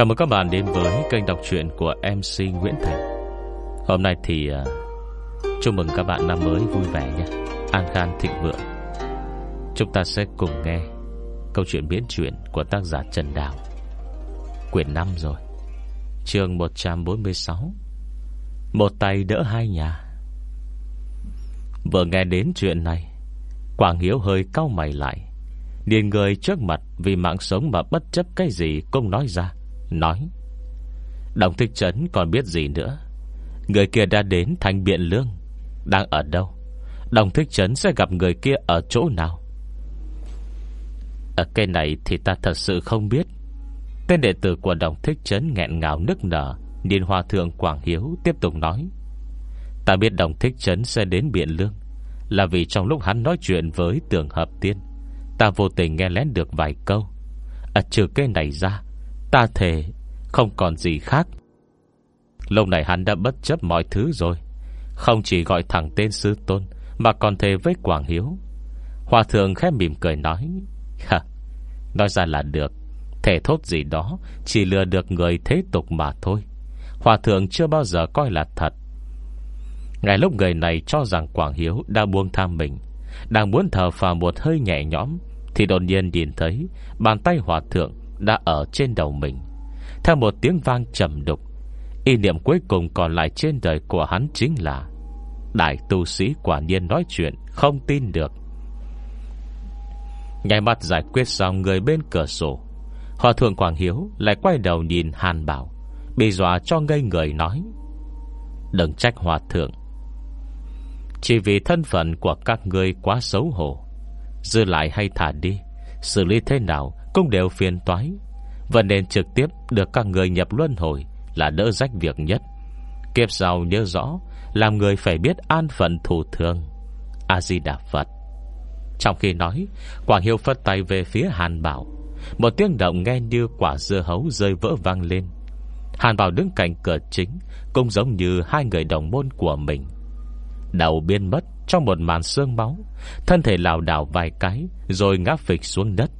Chào mừng các bạn đến với kênh đọc truyện của MC Nguyễn Thành. Hôm nay thì uh, chúc mừng các bạn năm mới vui vẻ nhé. An khang thịnh vượng. Chúng ta sẽ cùng nghe câu chuyện biến chuyển của tác giả Trần Đào. Quyển 5 rồi. Chương 146 Một tay đỡ hai nhà. Vừa nghe đến chuyện này Quảng Hiếu hơi cau mày lại. Điền người trước mặt Vì mạng sống mà bất chấp cái gì cũng nói ra. Nói. Đồng thích trấn còn biết gì nữa? Người kia đã đến thành biện lương. Đang ở đâu? Đồng thích trấn sẽ gặp người kia ở chỗ nào? Ờ, ở cây này thì ta thật sự không biết. Tên đệ tử của đồng thích trấn nghẹn ngào nức nở Điên Hoa thượng Quảng Hiếu tiếp tục nói. Ta biết đồng thích trấn sẽ đến biện lương, Là vì trong lúc hắn nói chuyện với tường hợp tiên, Ta vô tình nghe lén được vài câu. À trừ cây này ra Ta thề Không còn gì khác. Lâu này hắn đã bất chấp mọi thứ rồi. Không chỉ gọi thẳng tên sư tôn, Mà còn thề với Quảng Hiếu. Hòa thượng khép mỉm cười nói Hả Nói ra là được. Thể thốt gì đó, Chỉ lừa được người thế tục mà thôi. Hòa thượng chưa bao giờ coi là thật. Ngày lúc người này cho rằng Quảng Hiếu đã buông tham mình, Đang muốn thở phào một hơi nhẹ nhõm, Thì đột nhiên nhìn thấy Bàn tay hòa thượng đã ở trên đầu mình. Theo một tiếng vang trầm đục, Ý niệm cuối cùng còn lại trên đời của hắn chính là Đại tu sĩ quả nhiên nói chuyện, Không tin được. Ngay mặt giải quyết xong người bên cửa sổ, Hòa thượng Quảng Hiếu Lại quay đầu nhìn Hàn Bảo, Bị dọa cho ngây người nói, Đừng trách hòa thượng. Chỉ vì thân phận của các ngươi quá xấu hổ Dư lại hay thả đi, Xử lý thế nào cũng đều phiền toái, Và nên trực tiếp được các người nhập luân hồi Là đỡ rách việc nhất. Kiếp sau nhớ rõ, Làm người phải biết an phận thủ thường. A-di-đà Phật Trong khi nói Quảng Hiếu phất tay về phía Hàn Bảo, Một tiếng động nghe như quả dưa hấu rơi vỡ vang lên. Hàn Bảo đứng cạnh cửa chính, Cũng giống như hai người đồng môn của mình. Đầu biên mất Trong một màn sương máu, Thân thể lào đảo vài cái, Rồi ngã phịch xuống đất.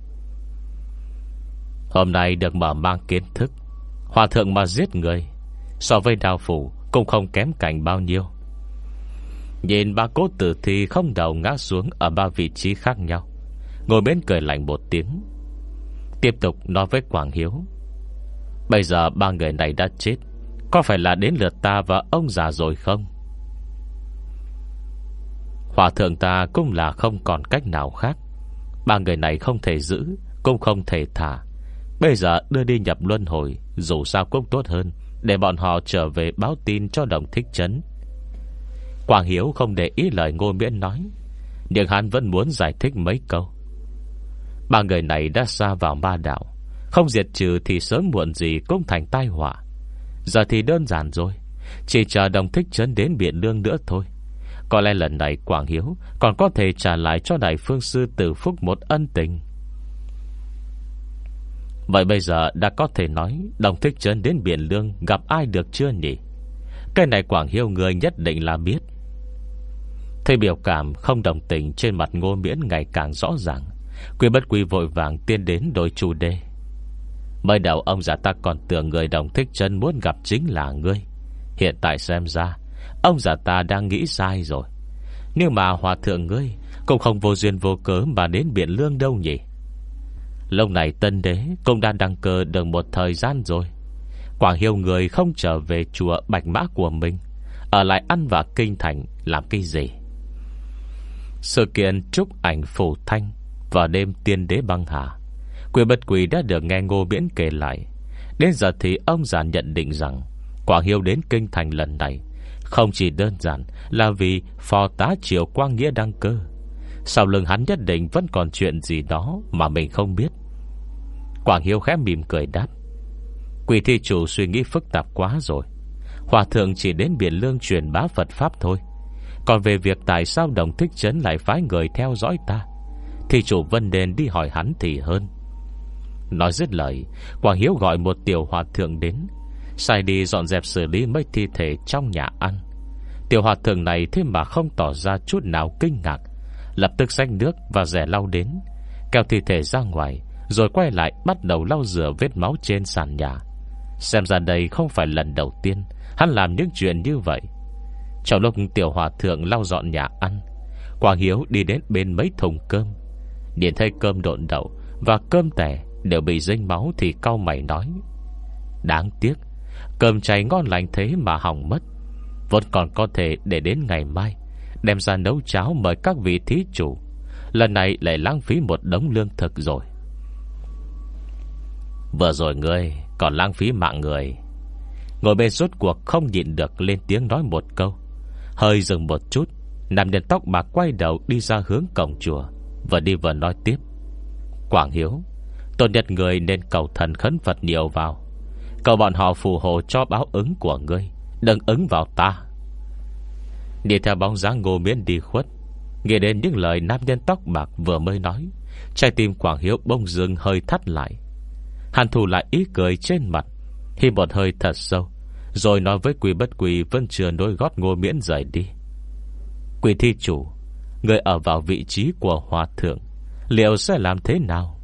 Hôm nay được mở mang kiến thức. Hòa thượng mà giết người, So với đào phủ Cũng không kém cảnh bao nhiêu. Nhìn ba cố tử thi không đầu ngã xuống Ở ba vị trí khác nhau, Ngồi bên cười lạnh một tiếng, Tiếp tục nói với Quảng Hiếu. Bây giờ ba người này đã chết, Có phải là đến lượt ta và ông già rồi không? Hòa thượng ta cũng là không còn cách nào khác. Ba người này không thể giữ, Cũng không thể thả. Bây giờ đưa đi nhập luân hồi, Dù sao cũng tốt hơn, Để bọn họ trở về báo tin cho đồng thích chấn. Quảng Hiếu không để ý lời ngô miễn nói, Nhưng hắn vẫn muốn giải thích mấy câu. Ba người này đã xa vào ma đạo, Không diệt trừ thì sớm muộn gì Cũng thành tai họa. Giờ thì đơn giản rồi, Chỉ chờ đồng thích chấn đến biển lương nữa thôi. Có lẽ lần này Quảng Hiếu Còn có thể trả lại cho Đại Phương Sư Tử Phúc một ân tình. Vậy bây giờ đã có thể nói Đồng thích chân đến Biển Lương Gặp ai được chưa nhỉ? Cái này Quảng Hiêu người nhất định là biết. Thấy biểu cảm không đồng tình Trên mặt ngô miễn ngày càng rõ ràng, Quy bất quy vội vàng tiên đến đổi chủ đề. Mới đầu ông già ta còn tưởng Người đồng thích chân muốn gặp chính là ngươi. Hiện tại xem ra, Ông già ta đang nghĩ sai rồi. Nhưng mà hòa thượng ngươi Cũng không vô duyên vô cớ Mà đến Biển Lương đâu nhỉ? Lúc này tân đế cũng đã đăng cơ được một thời gian rồi. Quảng hiêu người không trở về chùa Bạch Mã của mình, Ở lại ăn và kinh thành Làm cái gì? Sự kiện trúc ảnh phủ thanh Vào đêm tiên đế băng hà Quyền bất quỷ đã được nghe ngô miễn kể lại. Đến giờ thì ông già nhận định rằng Quảng hiêu đến kinh thành lần này Không chỉ đơn giản Là vì phò tá triều quang nghĩa đăng cơ. Sau lưng hắn nhất định Vẫn còn chuyện gì đó Mà mình không biết. Quảng Hiếu khẽ mỉm cười đáp. Quỷ thi chủ suy nghĩ phức tạp quá rồi. Hòa thượng chỉ đến Biển Lương truyền bá Phật Pháp thôi. Còn về việc tại sao đồng thích chấn lại phái người theo dõi ta? Thì chủ Vân Đền đi hỏi hắn thì hơn. Nói dứt lời, Quảng Hiếu gọi một tiểu hòa thượng đến. Sai đi dọn dẹp xử lý mấy thi thể trong nhà ăn. Tiểu hòa thượng này thế mà không tỏ ra chút nào kinh ngạc. Lập tức xách nước và rẻ lau đến, Kéo thi thể ra ngoài rồi quay lại bắt đầu lau rửa vết máu trên sàn nhà. Xem ra đây không phải lần đầu tiên Hắn làm những chuyện như vậy. Trong lúc tiểu hòa thượng lau dọn nhà ăn, Quang Hiếu đi đến bên mấy thùng cơm. Điện thấy cơm độn đậu Và cơm tẻ đều bị dính máu Thì cau mày nói, Đáng tiếc, Cơm cháy ngon lành thế mà hỏng mất. Vẫn còn có thể để đến ngày mai, Đem ra nấu cháo mời các vị thí chủ. Lần này lại lãng phí một đống lương thực rồi. Vừa rồi ngươi Còn lãng phí mạng người. Ngồi bên suốt cuộc không nhịn được Lên tiếng nói một câu. Hơi dừng một chút Nam nhân tóc bạc quay đầu đi ra hướng cổng chùa, Vừa đi vừa nói tiếp. Quảng Hiếu Tôn nhất người nên cầu thần khấn Phật nhiều vào. Cầu bọn họ phù hộ cho báo ứng của ngươi, Đừng ứng vào ta. Đi theo bóng dáng ngô miễn đi khuất, Nghe đến những lời nam nhân tóc bạc vừa mới nói, Trái tim Quảng Hiếu bông dưng hơi thắt lại. Hàn thù lại ý cười trên mặt. Hi một hơi thật sâu, Rồi nói với quỷ bất quỷ Vẫn chưa nối gót ngô miễn rời đi. Quỷ thi chủ, Người ở vào vị trí của hòa thượng, Liệu sẽ làm thế nào?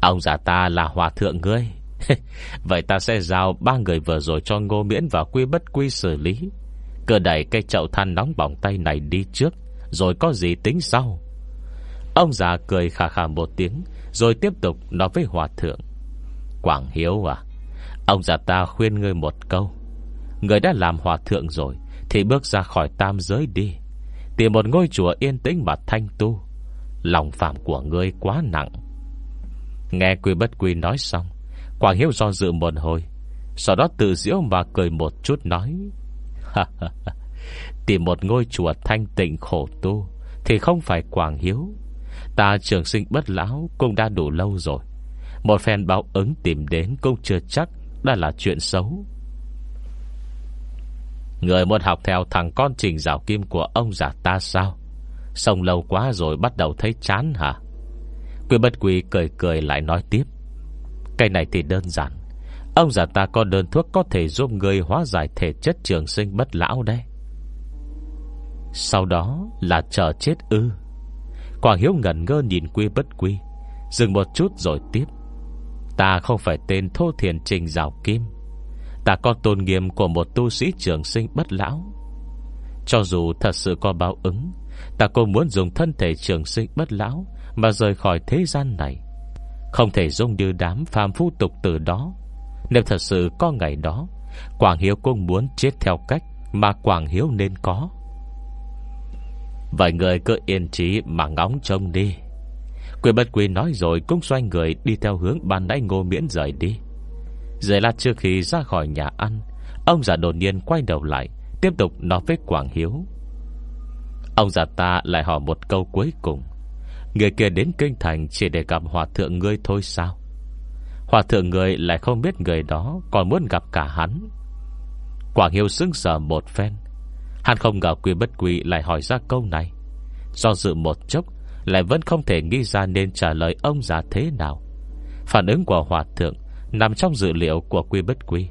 Ông già ta là hòa thượng ngươi. Vậy ta sẽ giao ba người vừa rồi cho ngô miễn và quy bất quy xử lý. Cứ đẩy cây chậu than nóng bỏng tay này đi trước, Rồi có gì tính sau? Ông già cười khà khà một tiếng rồi tiếp tục nói với hòa thượng. Quảng Hiếu à Ông già ta khuyên ngươi một câu. Người đã làm hòa thượng rồi, Thì bước ra khỏi tam giới đi. Tìm một ngôi chùa yên tĩnh mà thanh tu. Lòng phạm của ngươi quá nặng. Nghe quy bất quy nói xong, Quảng Hiếu do dự một hồi. Sau đó tự diễu mà cười một chút nói Tìm một ngôi chùa thanh tịnh khổ tu Thì không phải Quảng Hiếu. Ta trường sinh bất lão Cũng đã đủ lâu rồi. Một phen báo ứng tìm đến Cũng chưa chắc đã là chuyện xấu. Người muốn học theo thằng con trình rào kim Của ông già ta sao? Sống lâu quá rồi bắt đầu thấy chán hả? Quy bất quý cười cười lại nói tiếp. Cái này thì đơn giản. Ông già ta có đơn thuốc có thể giúp người hóa giải thể chất trường sinh bất lão đấy. Sau đó là chờ chết ư. Quảng Hiếu ngẩn ngơ nhìn quy bất quy. Dừng một chút rồi tiếp. Ta không phải tên thô thiền trình rào kim. Ta có tôn nghiêm của một tu sĩ trường sinh bất lão. Cho dù thật sự có báo ứng, Ta cũng muốn dùng thân thể trường sinh bất lão Mà rời khỏi thế gian này. Không thể dung như đám phàm phu tục từ đó. Nếu thật sự có ngày đó Quảng Hiếu cũng muốn chết theo cách Mà Quảng Hiếu nên có vài người cứ yên trí Mà ngóng trông đi. Quỷ bất quy nói rồi Cũng xoay người đi theo hướng ban nãy ngô miễn rời đi. Rồi là trước khi ra khỏi nhà ăn, Ông già đột nhiên quay đầu lại, Tiếp tục nói với Quảng Hiếu. Ông già ta lại hỏi một câu cuối cùng. Người kia đến kinh thành Chỉ để gặp hòa thượng ngươi thôi sao? Hòa thượng người lại không biết người đó Còn muốn gặp cả hắn. Quảng Hiếu sững sờ một phen. Hắn không ngờ quy bất quy lại hỏi ra câu này. Do dự một chốc, Lại vẫn không thể nghĩ ra nên trả lời ông già thế nào. Phản ứng của hòa thượng Nằm trong dự liệu của quy bất quy.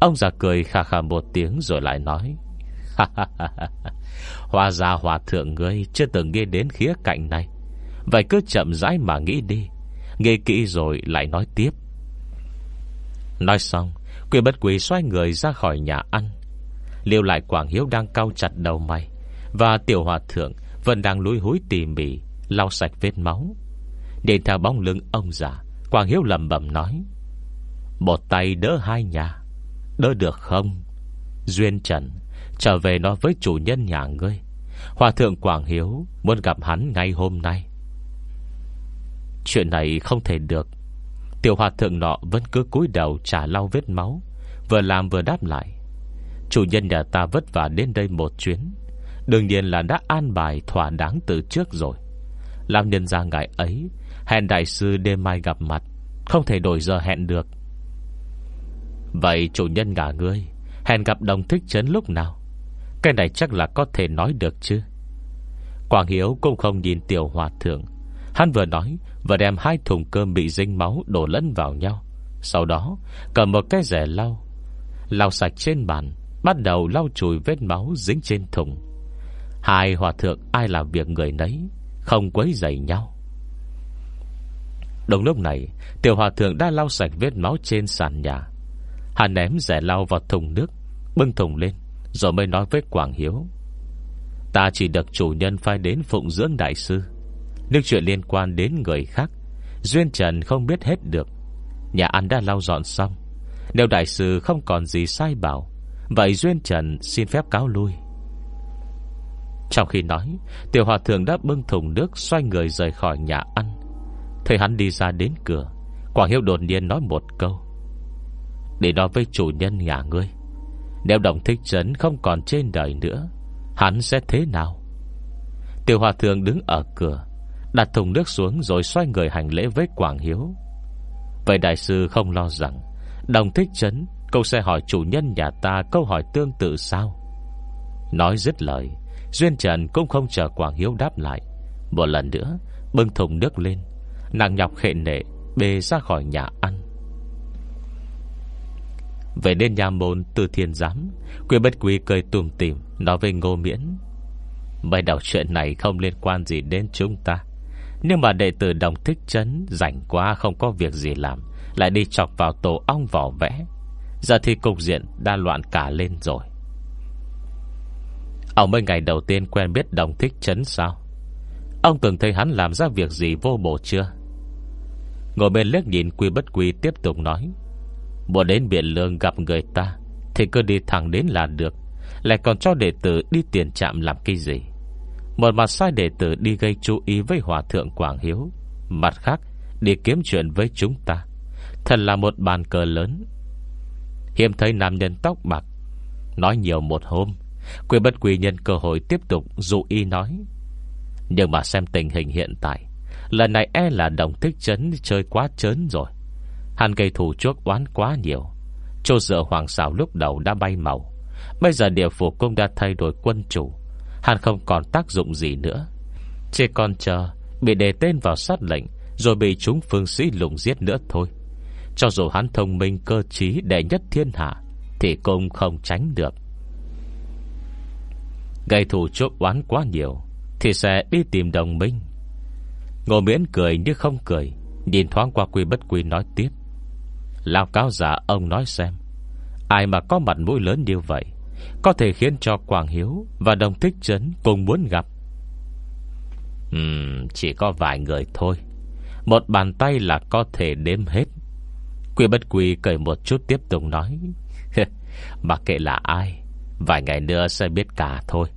Ông già cười khà khà một tiếng rồi lại nói Hòa già hòa thượng ngươi Chưa từng nghe đến khía cạnh này. Vậy cứ chậm rãi mà nghĩ đi. Nghe kỹ rồi lại nói tiếp. Nói xong, Quy bất quỷ xoay người ra khỏi nhà ăn. Liêu lại Quảng Hiếu đang cau chặt đầu mày. Và tiểu hòa thượng Vẫn đang lúi húi tỉ mỉ, Lau sạch vết máu. Để theo bóng lưng ông già, Quảng Hiếu lầm bầm nói, Một tay đỡ hai nhà, Đỡ được không? Duyên Trần, Trở về nói với chủ nhân nhà ngươi. Hòa thượng Quảng Hiếu Muốn gặp hắn ngay hôm nay. Chuyện này không thể được. Tiểu hòa thượng nọ vẫn cứ cúi đầu trả lau vết máu, Vừa làm vừa đáp lại Chủ nhân nhà ta vất vả đến đây một chuyến. Đương nhiên là đã an bài thỏa đáng từ trước rồi. Làm nhân ra ngày ấy, Hẹn đại sư đêm mai gặp mặt, Không thể đổi giờ hẹn được. Vậy chủ nhân ngả ngươi, Hẹn gặp đồng thích chấn lúc nào? Cái này chắc là có thể nói được chứ. Quảng Hiếu cũng không nhìn tiểu hòa thượng. Hắn vừa nói, Vừa đem hai thùng cơm bị dính máu Đổ lẫn vào nhau. Sau đó, cầm một cái rẻ lau. Lau sạch trên bàn Bắt đầu lau chùi vết máu dính trên thùng. Hai hòa thượng ai làm việc người nấy, Không quấy dày nhau. Đồng lúc này, Tiểu hòa thượng đã lau sạch vết máu trên sàn nhà. Hắn ném rẻ lau vào thùng nước, Bưng thùng lên, Rồi mới nói với Quảng Hiếu. Ta chỉ được chủ nhân phai đến phụng dưỡng đại sư. Nước chuyện liên quan đến người khác, Duyên Trần không biết hết được. Nhà ăn đã lau dọn xong. Nếu đại sư không còn gì sai bảo Vậy Duyên Trần xin phép cáo lui. Trong khi nói, Tiểu hòa thượng đã bưng thùng nước Xoay người rời khỏi nhà ăn. Thấy hắn đi ra đến cửa Quảng Hiếu đột nhiên nói một câu. Để nói với chủ nhân nhà ngươi, Nếu đồng thích trấn không còn trên đời nữa, Hắn sẽ thế nào? Tiểu hòa thượng đứng ở cửa, Đặt thùng nước xuống rồi xoay người hành lễ với Quảng Hiếu. Vậy đại sư không lo rằng Đồng thích trấn Câu sẽ hỏi chủ nhân nhà ta câu hỏi tương tự sao? Nói dứt lời, Duyên Trần cũng không chờ Quảng Hiếu đáp lại. Một lần nữa, Bưng thùng nước lên. Nàng nhọc khệ nệ, Bê ra khỏi nhà ăn. Về đến nhà môn, từ thiên giám, Quyền bất quý cười tùm tìm, Nói với ngô miễn. Mấy đầu chuyện này không liên quan gì đến chúng ta. Nhưng mà đệ tử đồng thích chấn Rảnh quá không có việc gì làm, Lại đi chọc vào tổ ong vỏ vẽ. Giờ thì cục diện đã loạn cả lên rồi. Ông mấy ngày đầu tiên quen biết đồng thích chấn sao? Ông từng thấy hắn làm ra việc gì vô bổ chưa? Ngồi bên liếc nhìn quy bất quy tiếp tục nói Muốn đến biển lương gặp người ta Thì cứ đi thẳng đến là được, Lại còn cho đệ tử đi tiền chạm làm cái gì? Một mặt sai đệ tử đi gây chú ý với Hòa Thượng Quảng Hiếu, Mặt khác đi kiếm chuyện với chúng ta. Thật là một bàn cờ lớn Hiếm thấy nam nhân tóc bạc. Nói nhiều một hôm Quyền bất quy nhân cơ hội tiếp tục dụ y nói. Nhưng mà xem tình hình hiện tại, Lần này e là đồng thích chấn Chơi quá chớn rồi. Hắn gây thủ chuốc oán quá nhiều. Chô dựa hoàng xảo lúc đầu đã bay màu. Bây giờ địa phủ cũng đã thay đổi quân chủ. Hắn không còn tác dụng gì nữa. Chỉ còn chờ Bị đề tên vào sát lệnh, Rồi bị chúng phương sĩ lùng giết nữa thôi. Cho dù hắn thông minh cơ trí Đệ nhất thiên hạ Thì cũng không tránh được. Gây thủ chuốc oán quá nhiều Thì sẽ đi tìm đồng minh. Ngô miễn cười như không cười Nhìn thoáng qua quy bất quy nói tiếp. Lao cáo giả ông nói xem Ai mà có mặt mũi lớn như vậy Có thể khiến cho Quảng Hiếu Và Đồng Thích Trấn cùng muốn gặp? Uhm, Chỉ có vài người thôi. Một bàn tay là có thể đếm hết. Quy bất quy cười một chút tiếp tục nói Mà kệ là ai Vài ngày nữa sẽ biết cả thôi.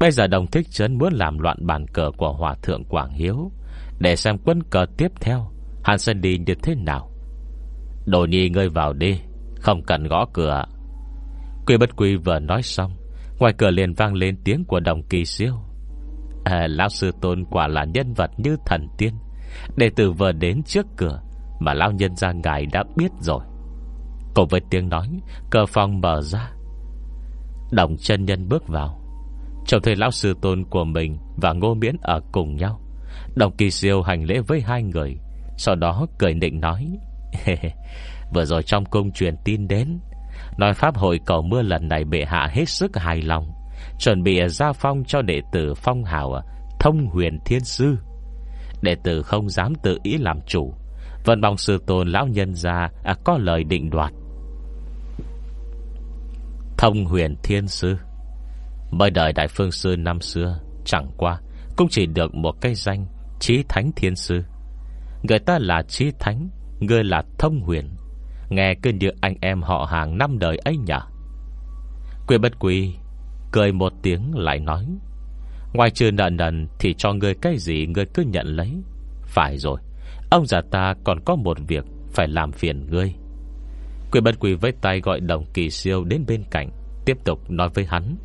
Bây giờ đồng thích trấn muốn làm loạn bàn cờ của Hòa Thượng Quảng Hiếu. Để xem quân cờ tiếp theo Hắn sẽ đi như thế nào. Đồ nhi ngươi vào đi Không cần gõ cửa. Quy bất quy vừa nói xong Ngoài cửa liền vang lên tiếng của đồng kỳ siêu. À, Lão sư tôn quả là nhân vật như thần tiên. Đệ tử vừa đến trước cửa mà lão nhân ra ngài đã biết rồi. Cùng với tiếng nói Cờ phòng mở ra. Đồng chân nhân bước vào. Trông thấy lão sư tôn của mình Và ngô miễn ở cùng nhau, Đồng kỳ siêu hành lễ với hai người, Sau đó cười định nói Vừa rồi trong cung truyền tin đến, Nói pháp hội cầu mưa lần này Bệ hạ hết sức hài lòng, Chuẩn bị ra phong cho đệ tử phong hào, Thông huyền thiên sư. Đệ tử không dám tự ý làm chủ vẫn mong sư tôn lão nhân ra à, Có lời định đoạt. Thông huyền thiên sư Bởi đời đại phương sư năm xưa Chẳng qua Cũng chỉ được một cái danh Chí Thánh Thiên Sư. Người ta là Chí Thánh Người là Thông Huyền. Nghe cứ như anh em họ hàng năm đời ấy nhỉ? Quỷ bất quỳ Cười một tiếng lại nói Ngoài trừ nợ nần Thì cho người cái gì người cứ nhận lấy. Phải rồi. Ông già ta còn có một việc Phải làm phiền ngươi. Quỷ bất quỷ với tay gọi đồng kỳ siêu đến bên cạnh, Tiếp tục nói với hắn.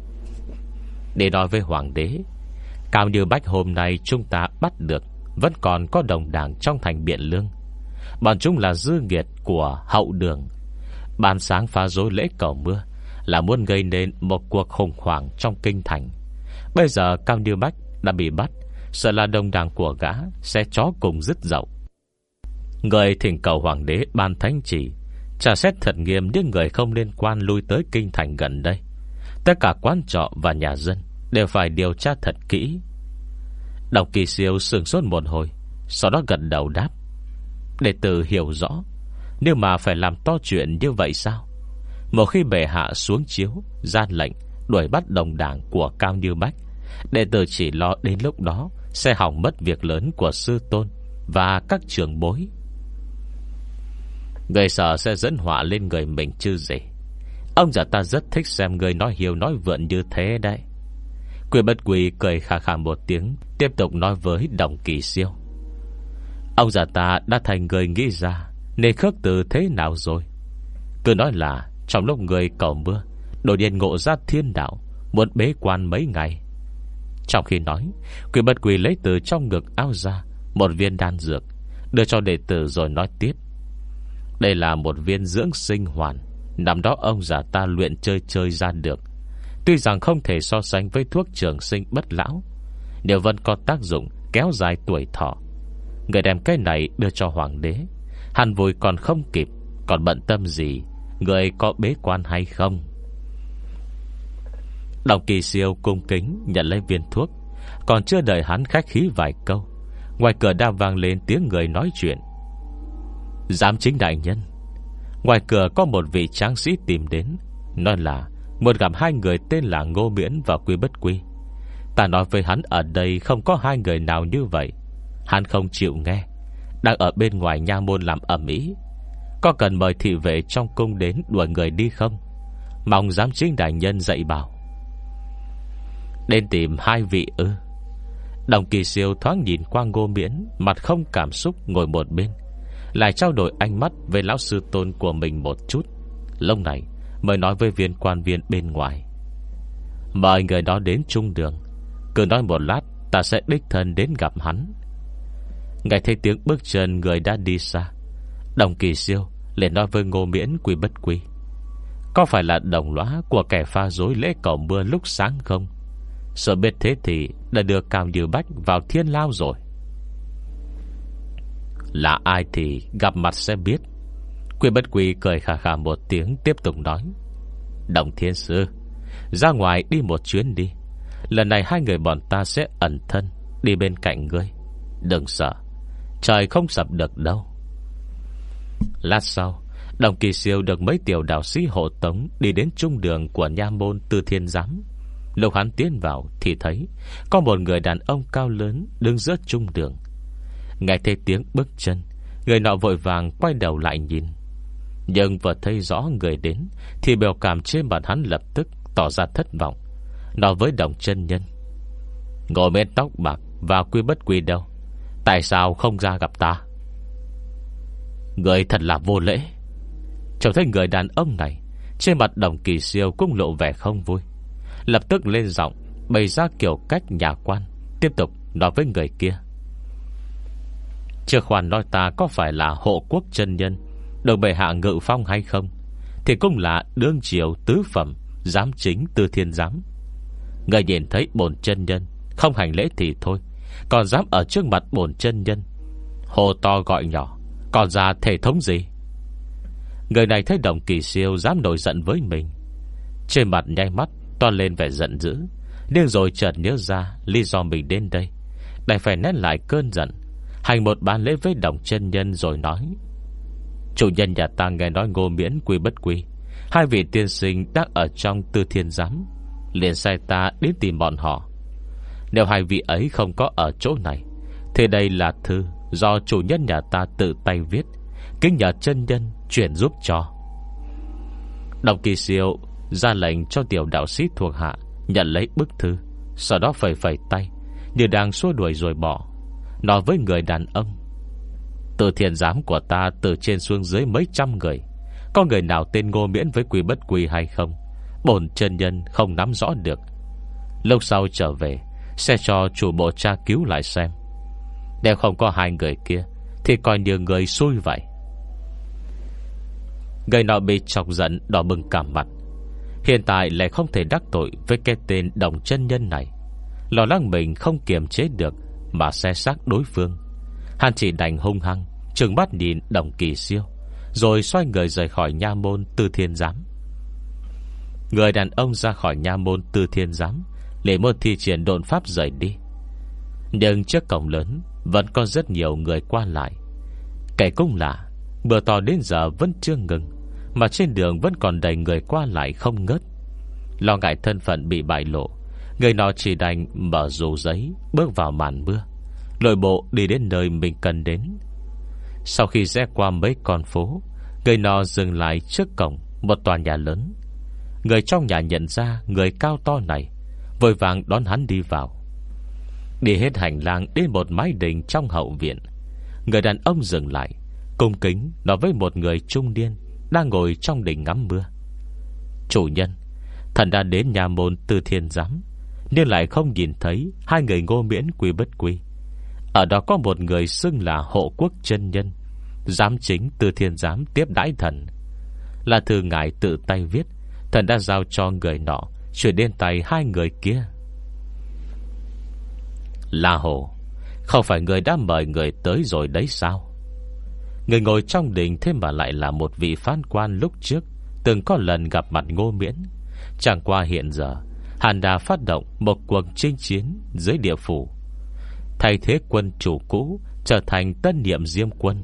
Để nói với hoàng đế, Cao như bách hôm nay chúng ta bắt được, Vẫn còn có đồng đảng trong thành Biện Lương. Bọn chúng là dư nghiệt của hậu đường. Ban sáng phá rối lễ cầu mưa Là muốn gây nên một cuộc khủng hoảng trong kinh thành. Bây giờ Cao Như Bách đã bị bắt, Sợ là đồng đảng của gã Sẽ chó cùng dứt dậu. Người thỉnh cầu hoàng đế ban thánh chỉ. Trả xét thật nghiêm những người không liên quan lui tới kinh thành gần đây. Tất cả quán trọ và nhà dân Đều phải điều tra thật kỹ. Đồng kỳ siêu sừng sốt một hồi, Sau đó gần đầu đáp. Đệ tử hiểu rõ Nếu mà phải làm to chuyện như vậy sao? Một khi bệ hạ xuống chiếu Gian lệnh, đuổi bắt đồng đảng của Cao Như Bách, Đệ tử chỉ lo đến lúc đó Sẽ hỏng mất việc lớn của sư tôn Và các trường bối. Người sợ sẽ dẫn họa lên người mình chứ gì? Ông già ta rất thích xem người nói hiểu nói vượn như thế đấy. Quyền bất quỳ cười khà khà một tiếng, Tiếp tục nói với đồng kỳ siêu. Ông già ta đã thành người nghĩ ra, Nên khước từ thế nào rồi? Cứ nói là, Trong lúc người cầu mưa, Đột nhiên ngộ ra thiên đạo, Muốn bế quan mấy ngày. Trong khi nói Quyền bất quỳ lấy từ trong ngực áo ra, Một viên đan dược, Đưa cho đệ tử rồi nói tiếp. Đây là một viên dưỡng sinh hoàn. Năm đó ông già ta luyện chơi chơi ra được. Tuy rằng không thể so sánh với thuốc trường sinh bất lão Nếu vẫn có tác dụng kéo dài tuổi thọ. Người đem cái này đưa cho hoàng đế. Hắn vui còn không kịp, Còn bận tâm gì, Người có bế quan hay không? Đồng kỳ siêu cung kính Nhận lấy viên thuốc. Còn chưa đợi hắn khách khí vài câu, Ngoài cửa đã vang lên tiếng người nói chuyện. Giám chính đại nhân. Ngoài cửa có một vị tráng sĩ tìm đến, Nói là Một gặp hai người tên là Ngô Miễn và Quy Bất Quy. Ta nói với hắn ở đây Không có hai người nào như vậy. Hắn không chịu nghe, Đang ở bên ngoài nha môn làm ẩm ý. Có cần mời thị vệ trong cung đến Đuổi người đi không? Mong giám chính đại nhân dạy bảo. Đến tìm hai vị ư? Đồng kỳ siêu thoáng nhìn qua ngô miễn, Mặt không cảm xúc ngồi một bên. Lại trao đổi ánh mắt Với lão sư tôn của mình một chút. Lông này, mới nói với viên quan viên bên ngoài. Mời người đó đến trung đường. Cứ nói một lát, Ta sẽ đích thân đến gặp hắn. Nghe thấy tiếng bước chân người đã đi xa, Đồng kỳ siêu liền nói với ngô miễn quy bất quy, Có phải là đồng lõa Của kẻ pha dối lễ cầu mưa lúc sáng không? Sợ biết thế thì Đã đưa Cao Như Bách vào thiên lao rồi. Là ai thì gặp mặt sẽ biết. Quy bất quy cười khà khà một tiếng, Tiếp tục nói, Đồng thiên sư, Ra ngoài đi một chuyến đi. Lần này hai người bọn ta sẽ ẩn thân, Đi bên cạnh ngươi. Đừng sợ, Trời không sập được đâu. Lát sau, Đồng kỳ siêu được mấy tiểu đạo sĩ hộ tống Đi đến trung đường của nha môn Tư Thiên Giám. Lúc hắn tiến vào thì thấy Có một người đàn ông cao lớn Đứng giữa trung đường. Nghe thấy tiếng bước chân, Người nọ vội vàng quay đầu lại nhìn. Nhưng vừa thấy rõ người đến, Thì biểu cảm trên mặt hắn lập tức Tỏ ra thất vọng. Nói với đồng chân nhân Ngồi bên tóc bạc và quy bất quy đâu? Tại sao không ra gặp ta? Người thật là vô lễ. Trông thấy người đàn ông này, Trên mặt đồng kỳ siêu cũng lộ vẻ không vui. Lập tức lên giọng, Bày ra kiểu cách nhà quan, Tiếp tục nói với người kia. Chưa khoan nói ta có phải là hộ quốc chân nhân Được bệ hạ ngự phong hay không? Thì cũng là đương triều tứ phẩm, Giám chính tư thiên giám. Người nhìn thấy bổn chân nhân, Không hành lễ thì thôi. Còn dám ở trước mặt bổn chân nhân Hồ to gọi nhỏ, Còn ra thể thống gì? Người này thấy đồng kỳ siêu Dám nổi giận với mình. Trên mặt nhai mắt To lên vẻ giận dữ. Nhưng rồi chợt nhớ ra lý do mình đến đây. Đành phải nét lại cơn giận Hành một bàn lễ với đồng chân nhân rồi nói, Chủ nhân nhà ta nghe nói ngô miễn quy bất quy. Hai vị tiên sinh đang ở trong tư thiên giám, liền sai ta đến tìm bọn họ. Nếu hai vị ấy không có ở chỗ này, Thì đây là thư Do chủ nhân nhà ta tự tay viết, Kính nhờ chân nhân chuyển giúp cho. Đồng kỳ siêu ra lệnh cho tiểu đạo sĩ thuộc hạ Nhận lấy bức thư, Sau đó phẩy phẩy tay, Như đang xua đuổi rồi bỏ. Nói với người đàn ông, Từ thiền giám của ta từ trên xuống dưới mấy trăm người, Có người nào tên ngô miễn với quỷ bất quỷ hay không? Bổn chân nhân không nắm rõ được. Lúc sau trở về, Sẽ cho chủ bộ tra cứu lại xem. Nếu không có hai người kia, Thì coi như người xui vậy. Người nọ bị chọc giận, đỏ bừng cả mặt. Hiện tại lại không thể đắc tội Với cái tên đồng chân nhân này. Lo lắng mình không kiềm chế được mà xe xác đối phương. Hắn chỉ đành hung hăng, Trừng mắt nhìn đồng kỳ siêu, Rồi xoay người rời khỏi nha môn tư thiên giám. Người đàn ông ra khỏi nha môn tư thiên giám Để môn thi triển độn pháp rời đi. Nhưng trước cổng lớn Vẫn có rất nhiều người qua lại. Kẻ cũng là bữa to đến giờ vẫn chưa ngừng, Mà trên đường vẫn còn đầy người qua lại không ngớt. Lo ngại thân phận bị bại lộ Người nọ chỉ đành mở dù giấy, Bước vào màn mưa. Lội bộ đi đến nơi mình cần đến. Sau khi rẽ qua mấy con phố, Người nọ dừng lại trước cổng Một tòa nhà lớn. Người trong nhà nhận ra người cao to này, Vội vàng đón hắn đi vào. Đi hết hành lang đến một mái đình trong hậu viện. Người đàn ông dừng lại, Cung kính nói với một người trung niên Đang ngồi trong đình ngắm mưa. Chủ nhân, Thần đã đến nhà môn từ thiên giám. Nhưng lại không nhìn thấy Hai người ngô miễn quy bất quy. Ở đó có một người xưng là hộ quốc chân nhân, Giám chính Từ thiên giám tiếp đãi thần. Là thư ngài tự tay viết, Thần đã giao cho người nọ, Chuyển đến tay hai người kia. La Hồ, Không phải người đã mời người tới rồi đấy sao? Người ngồi trong đình Thế mà lại là một vị phán quan lúc trước, Từng có lần gặp mặt ngô miễn. Chẳng qua hiện giờ Hàn đã phát động một cuộc chinh chiến Dưới địa phủ. Thay thế quân chủ cũ Trở thành tân nhiệm diêm quân.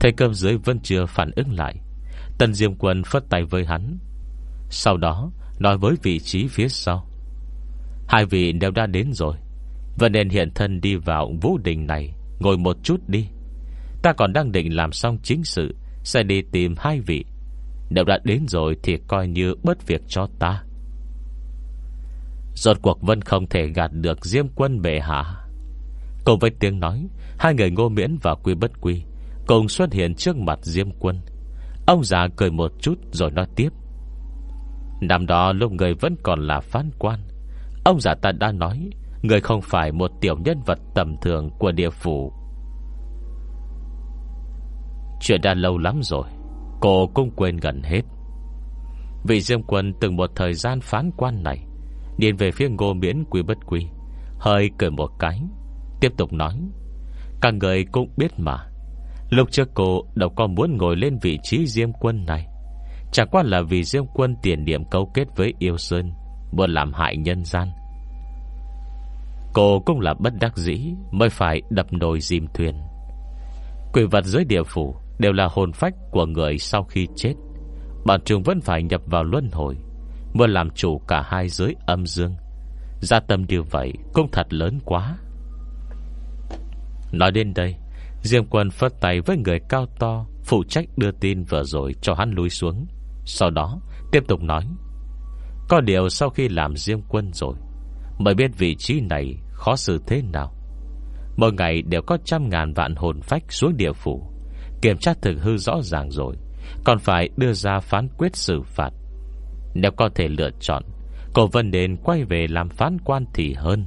Thầy cơm dưới vẫn chưa phản ứng lại. Tân diêm quân phất tay với hắn. Sau đó, Nói với vị trí phía sau. Hai vị đều đã đến rồi. Vẫn nên hiện thân đi vào vũ đình này, Ngồi một chút đi. Ta còn đang định làm xong chính sự, Sẽ đi tìm hai vị. Nếu đã đến rồi thì coi như bớt việc cho ta. Rốt cuộc vẫn không thể gạt được Diêm quân bệ hạ. Cùng với tiếng nói, Hai người ngô miễn và quy bất quy Cùng xuất hiện trước mặt Diêm quân. Ông già cười một chút rồi nói tiếp. Năm đó lúc người vẫn còn là phán quan, Ông già ta đã nói Người không phải một tiểu nhân vật tầm thường của địa phủ. Chuyện đã lâu lắm rồi, Cô cũng quên gần hết. Vị Diêm Quân từng một thời gian phán quan này Nhìn về phía ngô miễn quy bất quy, Hơi cười một cái, Tiếp tục nói, Các người cũng biết mà, Lúc trước cô đâu có muốn ngồi lên vị trí Diêm Quân này. Chẳng qua là vì Diêm Quân tiền điểm cấu kết với Yêu Sơn, Muốn làm hại nhân gian. Cô cũng là bất đắc dĩ Mới phải đập nồi dìm thuyền. Quỷ vật dưới địa phủ Đều là hồn phách của người sau khi chết. Bọn chúng vẫn phải nhập vào luân hồi Muốn làm chủ cả hai giới âm dương. Gia tâm như vậy Cũng thật lớn quá. Nói đến đây, Diêm quân phất tay với người cao to, Phụ trách đưa tin vừa rồi cho hắn lùi xuống. Sau đó, tiếp tục nói, Có điều sau khi làm Diêm quân rồi, Mới biết vị trí này khó xử thế nào. Mỗi ngày đều có trăm ngàn vạn hồn phách xuống địa phủ. Kiểm tra thực hư rõ ràng rồi, Còn phải đưa ra phán quyết xử phạt. Nếu có thể lựa chọn. Cổ vân nên quay về làm phán quan thì hơn.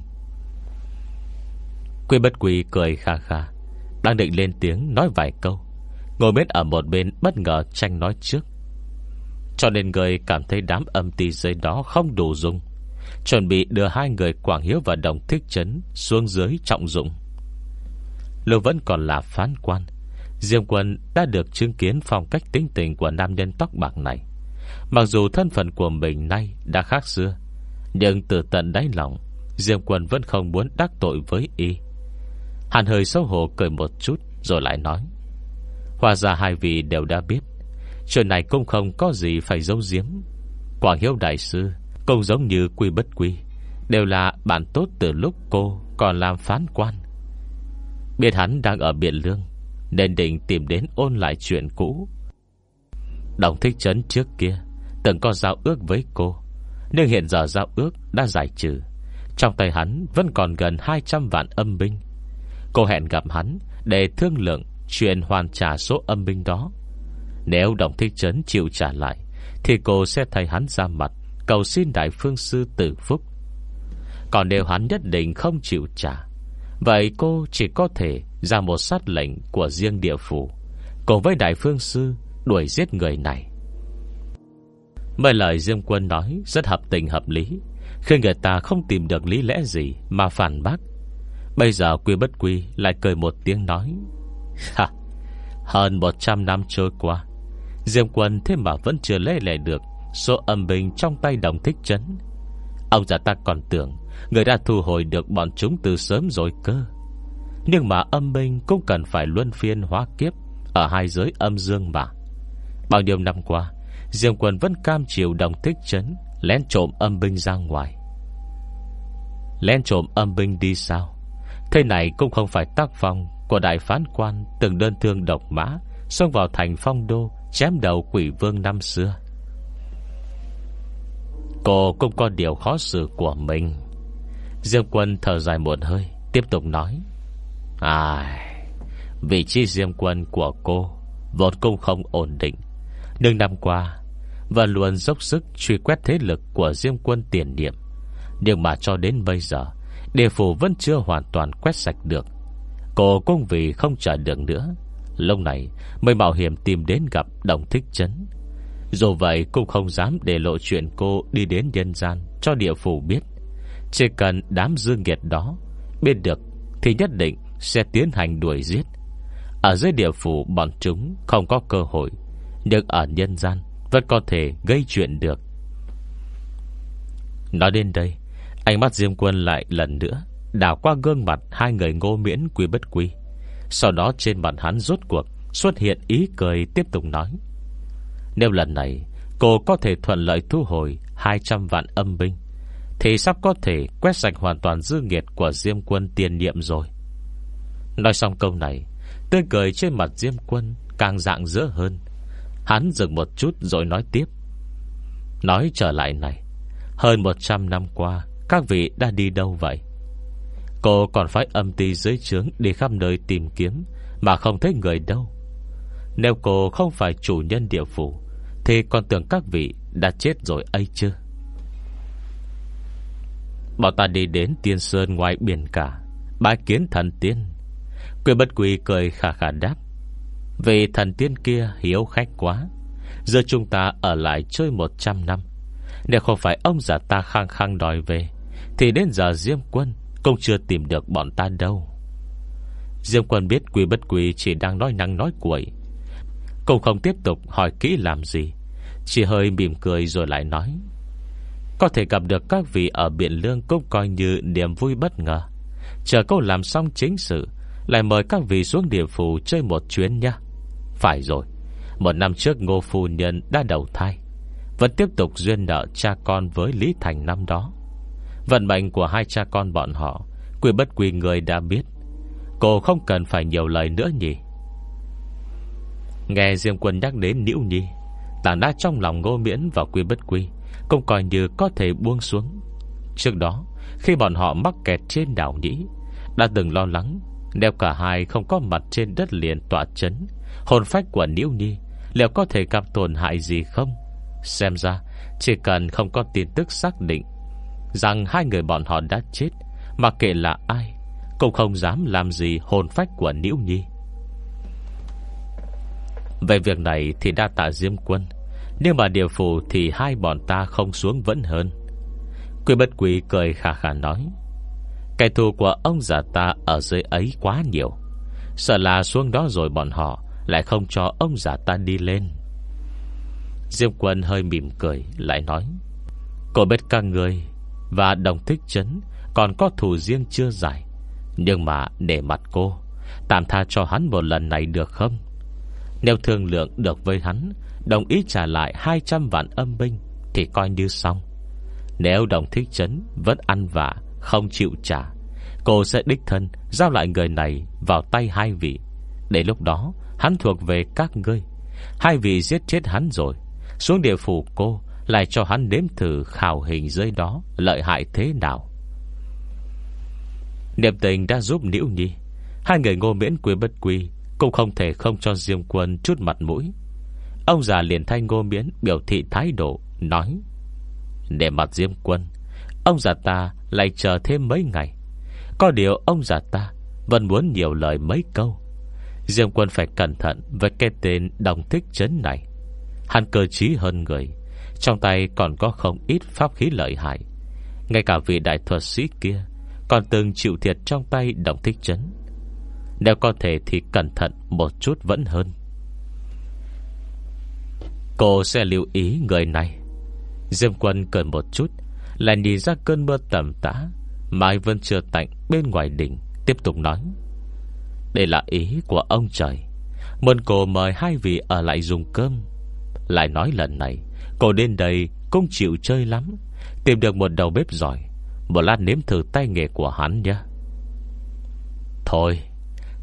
Quy bất quỳ cười kha kha, Đang định lên tiếng nói vài câu. Ngồi bên ở một bên bất ngờ tranh nói trước. Cho nên người cảm thấy đám âm ti dưới đó không đủ dùng. Chuẩn bị đưa hai người Quảng Hiếu và Đồng Thích Trấn Xuống dưới trọng dụng. Lưu vẫn còn là phán quan. Diêm quân đã được chứng kiến phong cách tính tình của nam nhân tóc bạc này. Mặc dù thân phận của mình nay đã khác xưa, nhưng từ tận đáy lòng, Diêm quân vẫn không muốn đắc tội với y. Hàn hơi xấu hổ cười một chút rồi lại nói. Hòa ra hai vị đều đã biết, chuyện này cũng không có gì phải giấu giếm. Quảng Hiếu Đại Sư cũng giống như quy bất quy, đều là bạn tốt từ lúc cô còn làm phán quan. Biết hắn đang ở Biển Lương nên định tìm đến ôn lại chuyện cũ Đồng thích trấn trước kia, Từng có giao ước với cô. Nhưng hiện giờ giao ước đã giải trừ. Trong tay hắn vẫn còn gần 200 vạn âm binh. Cô hẹn gặp hắn Để thương lượng Chuyện hoàn trả số âm binh đó. Nếu đồng thích trấn chịu trả lại, Thì cô sẽ thay hắn ra mặt, Cầu xin đại phương sư tử phúc. Còn nếu hắn nhất định không chịu trả, Vậy cô chỉ có thể ra một sát lệnh của riêng địa phủ. Cùng với đại phương sư Đuổi giết người này. Mấy lời Diêm Quân nói Rất hợp tình hợp lý. Khi người ta không tìm được lý lẽ gì Mà phản bác, Bây giờ quy bất quy lại cười một tiếng nói, Ha, Hơn 100 năm trôi qua, Diêm Quân thế mà vẫn chưa lê lệ được Số âm bình trong tay đồng thích chấn. Ông già ta còn tưởng Người đã thu hồi được bọn chúng từ sớm rồi cơ. Nhưng mà âm binh cũng cần phải luân phiên hóa kiếp Ở hai giới âm dương mà. Bao nhiêu năm qua, Diêm quân vẫn cam chịu đồng thích chấn, Lén trộm âm binh ra ngoài. Lén trộm âm binh đi sao? Thế này cũng không phải tác phong Của đại phán quan Từng đơn thương độc mã, Xông vào thành phong đô, Chém đầu quỷ vương năm xưa. Cô cũng có điều khó xử của mình. Diêm quân thở dài một hơi, Tiếp tục nói. À Vị trí diêm quân của cô Vốn cũng không ổn định. Nhưng năm qua, Và luôn dốc sức truy quét thế lực Của riêng quân tiền niệm. Nhưng mà cho đến bây giờ, Địa phủ vẫn chưa hoàn toàn quét sạch được. Cô cũng vì không chờ được nữa, lâu này mới mạo hiểm tìm đến gặp Đồng Thích Trấn Dù vậy cũng không dám để lộ chuyện cô Đi đến nhân gian cho địa phủ biết. Chỉ cần đám dương nghiệt đó Biết được Thì nhất định sẽ tiến hành đuổi giết. Ở dưới địa phủ bọn chúng Không có cơ hội nhưng ở nhân gian Vẫn có thể gây chuyện được. Nói đến đây, Ánh mắt Diêm Quân lại lần nữa Đảo qua gương mặt hai người ngô miễn quy bất quy. Sau đó trên mặt hắn rốt cuộc Xuất hiện ý cười tiếp tục nói. Nếu lần này Cô có thể thuận lợi thu hồi 200 vạn âm binh, Thì sắp có thể quét sạch hoàn toàn dư nghiệt Của Diêm Quân tiền nhiệm rồi. Nói xong câu này, Tươi cười trên mặt Diêm Quân Càng dạng dỡ hơn. Hắn dừng một chút rồi nói tiếp. Nói trở lại này, Hơn 100 năm qua, Các vị đã đi đâu vậy? Cô còn phải âm ti dưới trướng Đi khắp nơi tìm kiếm Mà không thấy người đâu. Nếu cô không phải chủ nhân địa phủ, Thì còn tưởng các vị đã chết rồi ấy chứ? Bảo ta đi đến tiên sơn ngoài biển cả, Bái kiến thần tiên. Quyền bất quỳ cười khả khả đáp. Vì thần tiên kia hiếu khách quá. Giờ chúng ta ở lại chơi 100 năm. Nếu không phải ông già ta khăng khăng đòi về, Thì đến giờ Diêm Quân Cũng chưa tìm được bọn ta đâu. Diêm Quân biết quý bất quý Chỉ đang nói năng nói cuội. Cũng không tiếp tục hỏi kỹ làm gì. Chỉ hơi mỉm cười rồi lại nói, Có thể gặp được các vị ở Biển Lương Cũng coi như niềm vui bất ngờ. Chờ câu làm xong chính sự, lại mời các vị xuống địa phủ chơi một chuyến nha phải rồi, Một năm trước ngô phu nhân đã đầu thai, Vẫn tiếp tục duyên nợ cha con với Lý Thành năm đó. Vận mệnh của hai cha con bọn họ Quy bất quy người đã biết. Cô không cần phải nhiều lời nữa nhỉ. Nghe Diêm Quân nhắc đến Nữ Nhi, Tảng đá trong lòng ngô miễn và quy bất quy Cũng coi như có thể buông xuống. Trước đó, Khi bọn họ mắc kẹt trên đảo Nhĩ, Đã từng lo lắng nếu cả hai không có mặt trên đất liền tỏa chấn. Hồn phách của Niễu Nhi, Liệu có thể gặp tổn hại gì không? Xem ra, Chỉ cần không có tin tức xác định Rằng hai người bọn họ đã chết Mà kệ là ai, Cũng không dám làm gì hồn phách của Niễu Nhi. Về việc này thì đa tạ Diêm Quân. Nhưng mà điều phù thì hai bọn ta không xuống vẫn hơn. Quỷ bất quỷ cười khả khả nói, Kẻ thù của ông già ta ở dưới ấy quá nhiều. Sợ là xuống đó rồi bọn họ lại không cho ông giả ta đi lên. Diêm quân hơi mỉm cười, Lại nói, Cô biết các người Và đồng thích chấn Còn có thù riêng chưa giải? Nhưng mà để mặt cô, Tạm tha cho hắn một lần này được không? Nếu thương lượng được với hắn, Đồng ý trả lại 200 vạn âm binh Thì coi như xong. Nếu đồng thích chấn Vẫn ăn vạ, không chịu trả, Cô sẽ đích thân Giao lại người này vào tay hai vị. Để lúc đó hắn thuộc về các ngươi. Hai vị giết chết hắn rồi, Xuống địa phủ cô, Lại cho hắn đếm thử khảo hình dưới đó, Lợi hại thế nào. Niệm tình đã giúp Nữ Nhi. Hai người ngô miễn quý bất quy, Cũng không thể không cho Diêm Quân chút mặt mũi. Ông già liền thay ngô miễn Biểu thị thái độ, Nói, Để mặt Diêm Quân, Ông già ta lại chờ thêm mấy ngày. Có điều ông già ta Vẫn muốn nhiều lời mấy câu. Diêm quân phải cẩn thận Với cái tên đồng thích chấn này. Hắn cơ trí hơn người, Trong tay còn có không ít pháp khí lợi hại. Ngay cả vị đại thuật sĩ kia Còn từng chịu thiệt trong tay đồng thích chấn. Nếu có thể thì cẩn thận Một chút vẫn hơn. Cô sẽ lưu ý người này. Diêm quân cười một chút, lại nhìn ra cơn mưa tầm tã, Mai vẫn chưa tạnh bên ngoài đỉnh, Tiếp tục nói. Đây là ý của ông trời. Mơn cổ mời hai vị ở lại dùng cơm. Lại nói lần này, Cô đến đây cũng chịu chơi lắm. Tìm được một đầu bếp giỏi, Một lát nếm thử tay nghề của hắn nhé. Thôi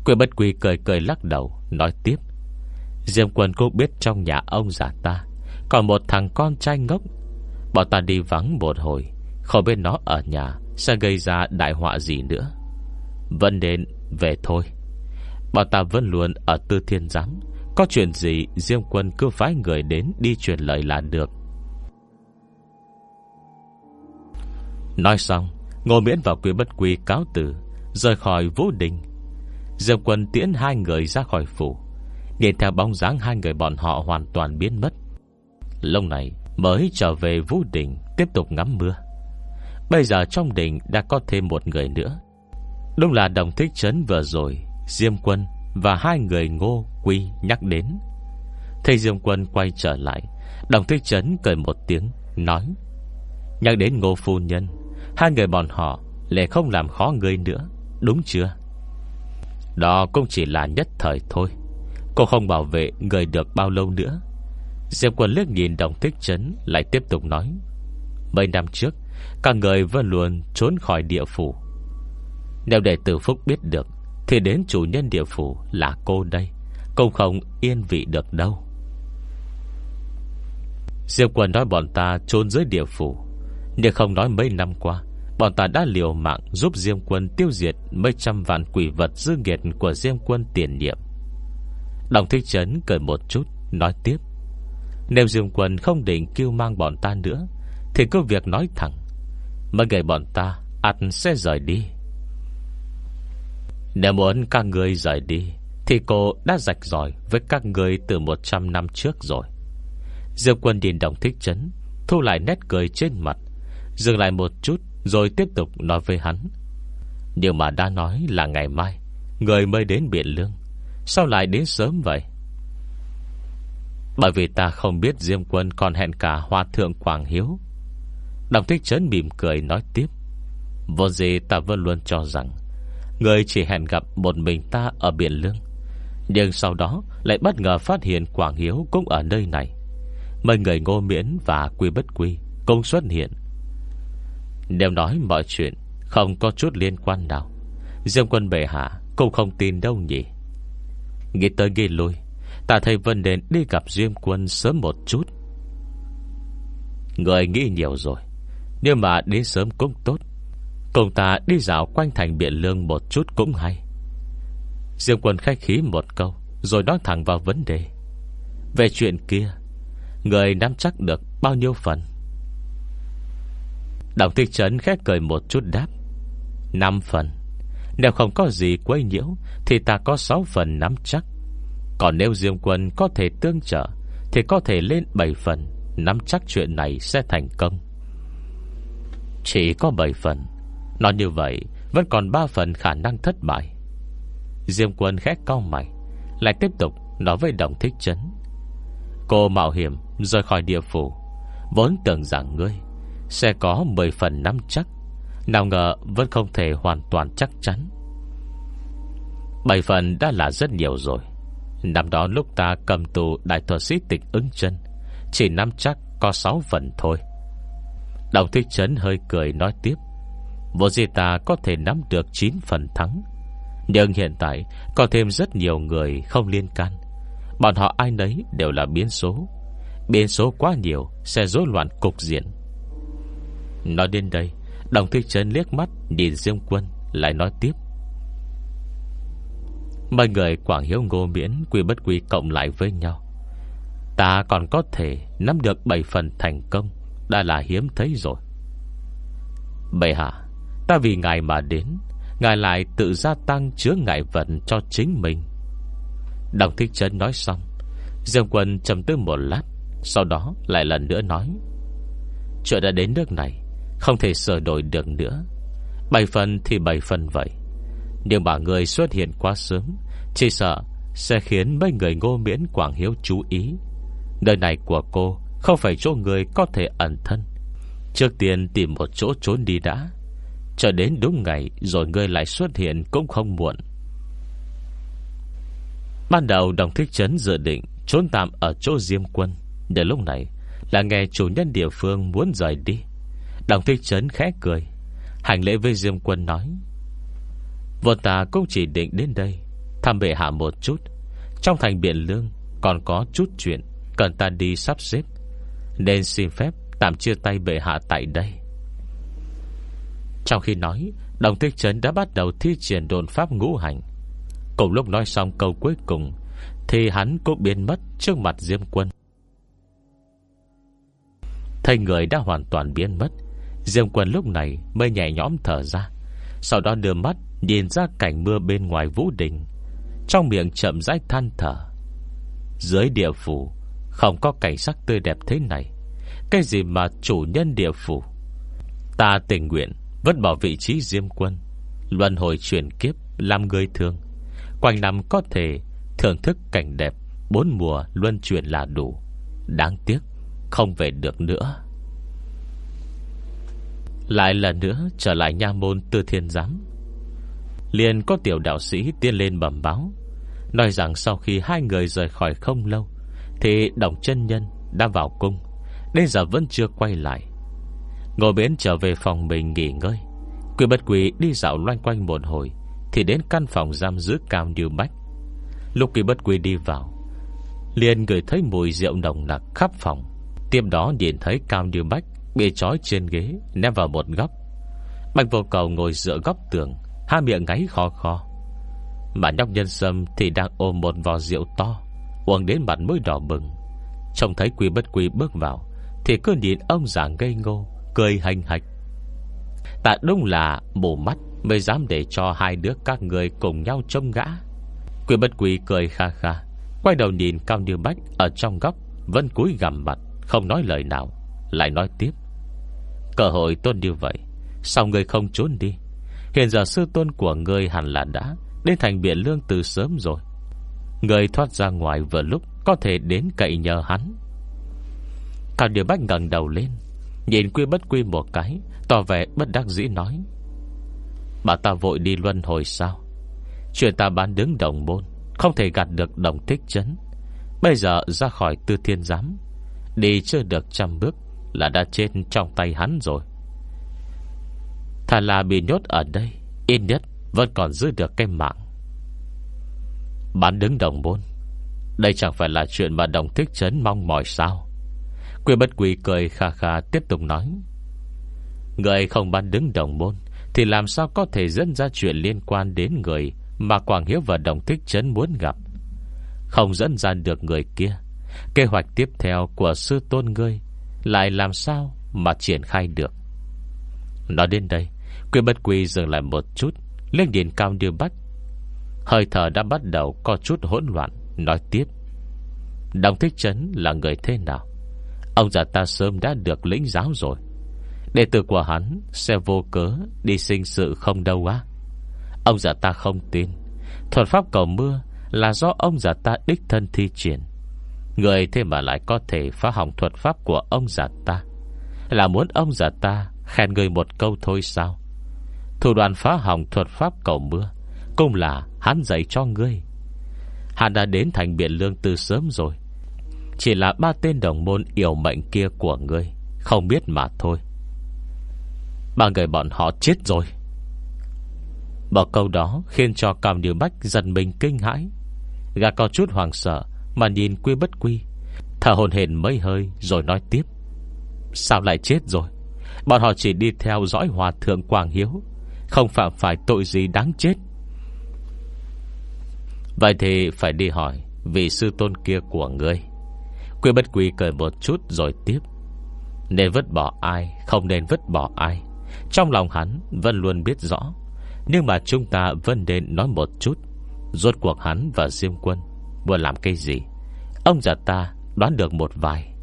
Quyên bất quy cười cười lắc đầu, Nói tiếp. Diêm quân cũng biết trong nhà ông già ta, Còn một thằng con trai ngốc. Bọn ta đi vắng một hồi, Không biết nó ở nhà Sẽ gây ra đại họa gì nữa. Vẫn đến về thôi. Bọn ta vẫn luôn ở tư thiên giám. Có chuyện gì, Diêm quân cứ phái người đến Đi truyền lời là được. Nói xong, Ngô miễn vào quy bất quy cáo từ, Rời khỏi vũ đình. Diêm quân tiễn hai người ra khỏi phủ. Nhìn theo bóng dáng hai người bọn họ Hoàn toàn biến mất. Lâu này, mới trở về vũ đình, Tiếp tục ngắm mưa. Bây giờ trong đình đã có thêm một người nữa. Đúng là đồng thích trấn vừa rồi Diêm quân và hai người ngô quy nhắc đến. Thầy Diêm quân quay trở lại, Đồng thích trấn cười một tiếng, Nói, Nhắc đến ngô phu nhân, Hai người bọn họ lại không làm khó người nữa, Đúng chưa? Đó cũng chỉ là nhất thời thôi, Cô không bảo vệ người được bao lâu nữa. Diệp quân liếc nhìn đồng thích Chấn, Lại tiếp tục nói, Mấy năm trước cả người vẫn luôn trốn khỏi địa phủ. Nếu để tử phúc biết được thì đến chủ nhân địa phủ là cô đây. Cũng không yên vị được đâu. Diệp quân nói bọn ta trốn dưới địa phủ. Nhưng không nói mấy năm qua, Bọn ta đã liều mạng giúp Diêm quân tiêu diệt Mấy trăm vạn quỷ vật dư nghiệt Của Diêm quân tiền nhiệm. Đồng thích trấn cười một chút, Nói tiếp. Nếu Diêm quân không định kêu mang bọn ta nữa, Thì cứ việc nói thẳng. Mấy người bọn ta ăn sẽ rời đi. Nếu muốn các người rời đi, Thì cô đã rạch ròi Với các người từ 100 năm trước rồi. Diêm quân nhìn đồng thích chấn, Thu lại nét cười trên mặt, Dừng lại một chút Rồi tiếp tục nói với hắn. Nhưng mà đã nói là ngày mai, Người mới đến Biển Lương. Sao lại đến sớm vậy? Bởi vì ta không biết Diêm quân còn hẹn cả Hoa Thượng Quảng Hiếu. Đồng thích chấn mỉm cười nói tiếp. Vô gì ta vẫn luôn cho rằng Người chỉ hẹn gặp một mình ta ở Biển Lương. Nhưng sau đó Lại bất ngờ phát hiện Quảng Hiếu Cũng ở nơi này. Mời người ngô miễn và quy bất quy Cũng xuất hiện. Nếu nói mọi chuyện Không có chút liên quan nào Diêm quân bệ hạ Cũng không tin đâu nhỉ. Nghĩ tới ghi lui, Ta thấy Vân Đền đi gặp Diêm Quân sớm một chút. Người nghĩ nhiều rồi, Nhưng mà đến sớm cũng tốt. Cùng ta đi dạo quanh thành Biện Lương một chút cũng hay. Diêm Quân khách khí một câu, Rồi nói thẳng vào vấn đề. Về chuyện kia, Người nắm chắc được bao nhiêu phần? Đồng thị trấn khét cười một chút đáp, năm phần. Nếu không có gì quấy nhiễu, Thì ta có 6 phần nắm chắc. Còn nếu Diêm Quân có thể tương trợ, Thì có thể lên 7 phần, Nắm chắc chuyện này sẽ thành công. Chỉ có 7 phần. Nói như vậy, Vẫn còn 3 phần khả năng thất bại. Diêm Quân khét cao mày, Lại tiếp tục nói với đồng thích chấn. Cô mạo hiểm rời khỏi địa phủ, Vốn tưởng rằng ngươi Sẽ có 10 phần nắm chắc, nào ngờ vẫn không thể hoàn toàn chắc chắn. Bảy phần đã là rất nhiều rồi. Năm đó lúc ta cầm tù Đại thuật sĩ tịch ứng chân, Chỉ nắm chắc có 6 phần thôi. Đồng thích chấn hơi cười nói tiếp. Vô ta có thể nắm được 9 phần thắng. Nhưng hiện tại, Có thêm rất nhiều người không liên can. Bọn họ ai nấy đều là biến số. Biến số quá nhiều Sẽ rối loạn cục diện. Nói đến đây, Đồng Thư Trấn liếc mắt Nhìn Diêm Quân, lại nói tiếp. Mọi người Quảng Hiếu Ngô Miễn Quy bất quy cộng lại với nhau. Ta còn có thể Nắm được 7 phần thành công, Đã là hiếm thấy rồi. Bệ hạ Ta vì ngài mà đến, Ngài lại tự gia tăng chứa ngại vận cho chính mình. Đồng Thích Trấn nói xong, Dương quân trầm tư một lát, Sau đó lại lần nữa nói, Chuyện đã đến nước này, không thể sửa đổi được nữa. Bảy phần thì bảy phần vậy. Nhưng mà người xuất hiện quá sớm, Chỉ sợ sẽ khiến mấy người ngô miễn Quảng Hiếu chú ý. Nơi này của cô Không phải chỗ người có thể ẩn thân. Trước tiên tìm một chỗ trốn đi đã Chờ đến đúng ngày Rồi ngươi lại xuất hiện cũng không muộn. Ban đầu đồng thích chấn dự định Trốn tạm ở chỗ Diêm Quân, để lúc này là nghe chủ nhân địa phương Muốn rời đi. Đồng thích chấn khẽ cười, Hành lễ với Diêm Quân nói Vợ ta cũng chỉ định đến đây Thăm bệ hạ một chút. Trong thành biển lương Còn có chút chuyện Cần ta đi sắp xếp, Nên xin phép tạm chia tay bệ hạ tại đây. Trong khi nói, Đồng Thích Trấn đã bắt đầu thi triển đồn pháp ngũ hành. Cùng lúc nói xong câu cuối cùng, Thì hắn cũng biến mất trước mặt Diêm Quân. Thầy người đã hoàn toàn biến mất, Diêm Quân lúc này mới nhẹ nhõm thở ra, Sau đó đưa mắt Nhìn ra cảnh mưa bên ngoài vũ đình. Trong miệng chậm rãi than thở, Dưới địa phủ, Không có cảnh sắc tươi đẹp thế này. Cái gì mà chủ nhân địa phủ? Ta tình nguyện vẫn bỏ vị trí diêm quân. Luân hồi chuyển kiếp, Làm người thương Quanh năm có thể thưởng thức cảnh đẹp, Bốn mùa luân chuyển là đủ. Đáng tiếc, Không về được nữa. Lại lần nữa trở lại nha môn tư thiên giám. Liền có tiểu đạo sĩ tiên lên bẩm báo, Nói rằng sau khi hai người rời khỏi không lâu, Thì đồng chân nhân đã vào cung, Đến giờ vẫn chưa quay lại. Ngồi bến trở về phòng mình nghỉ ngơi. Quỷ bất quỷ đi dạo loanh quanh một hồi, Thì đến căn phòng giam giữ cao như bách. Lúc quỷ bất quỷ đi vào, liền người thấy mùi rượu nồng nặc khắp phòng. Tiếp đó nhìn thấy cao như bách Bị trói trên ghế, Ném vào một góc. Bạch vô cầu ngồi dựa góc tường Hai miệng ngáy khó khó Mà nhóc nhân sâm thì đang ôm một vò rượu to, Uống đến mặt mũi đỏ bừng. Trông thấy quỷ bất quỷ bước vào, Thì cứ nhìn ông già ngây ngô Cười hành hạch. Ta đúng là mù mắt Mới dám để cho hai đứa các người cùng nhau trông gã. Quy bất quy cười kha kha, Quay đầu nhìn Cao Như Bách Ở trong góc, Vẫn cúi gằm mặt, Không nói lời nào, Lại nói tiếp. Cơ hội tốt như vậy, Sao người không trốn đi? Hiện giờ sư tôn của người hẳn là đã Đến thành biển lương từ sớm rồi. Người thoát ra ngoài vừa lúc Có thể đến cậy nhờ hắn. Cao Điều Bách ngẩng đầu lên Nhìn quy bất quy một cái, Tỏ vẻ bất đắc dĩ nói. Bà ta vội đi luân hồi sao? Chuyện ta bán đứng đồng môn, Không thể gạt được đồng thích chấn. Bây giờ ra khỏi tư thiên giám, Đi chưa được trăm bước Là đã chết trong tay hắn rồi. Thà là bị nhốt ở đây, Ít nhất vẫn còn giữ được cái mạng. Bán đứng đồng môn, Đây chẳng phải là chuyện mà đồng thích chấn mong mỏi sao? Quy bất quỳ cười khà khà tiếp tục nói. Người không bán đứng đồng môn, Thì làm sao có thể dẫn ra chuyện liên quan đến người Mà Quảng Hiếu và đồng thích chấn muốn gặp? Không dẫn ra được người kia, Kế hoạch tiếp theo của sư tôn ngươi Lại làm sao mà triển khai được? Nói đến đây Quy bất quy dừng lại một chút, Lên điện cao như bách. Hơi thở đã bắt đầu có chút hỗn loạn, Nói tiếp. Đồng thích chấn là người thế nào? Ông già ta sớm đã được lĩnh giáo rồi. Đệ tử của hắn Sẽ vô cớ đi sinh sự không đâu á. Ông già ta không tin. Thuật pháp cầu mưa Là do ông già ta đích thân thi triển. Người thế mà lại có thể phá hỏng thuật pháp của ông già ta. Là muốn ông già ta Khen người một câu thôi sao? Thủ đoàn phá hỏng thuật pháp cầu mưa Cũng là hắn dạy cho ngươi. Hắn đã đến thành biển lương từ sớm rồi. Chỉ là ba tên đồng môn yêu mệnh kia của ngươi, Không biết mà thôi. Ba người bọn họ chết rồi. Bỏ câu đó Khiến cho Cam Điều Bách dần mình kinh hãi. Gà có chút hoàng sợ Mà nhìn quy bất quy, Thở hồn hển mấy hơi rồi nói tiếp. Sao lại chết rồi? Bọn họ chỉ đi theo dõi hòa thượng Quảng Hiếu, Không phạm phải tội gì đáng chết. Vậy thì phải đi hỏi Vị sư tôn kia của ngươi. Quy bất quy cười một chút rồi tiếp. Nên vứt bỏ ai, Không nên vứt bỏ ai. Trong lòng hắn vẫn luôn biết rõ, Nhưng mà chúng ta vẫn nên nói một chút. Rốt cuộc hắn và Diêm Quân Vừa làm cái gì? Ông già ta đoán được một vài.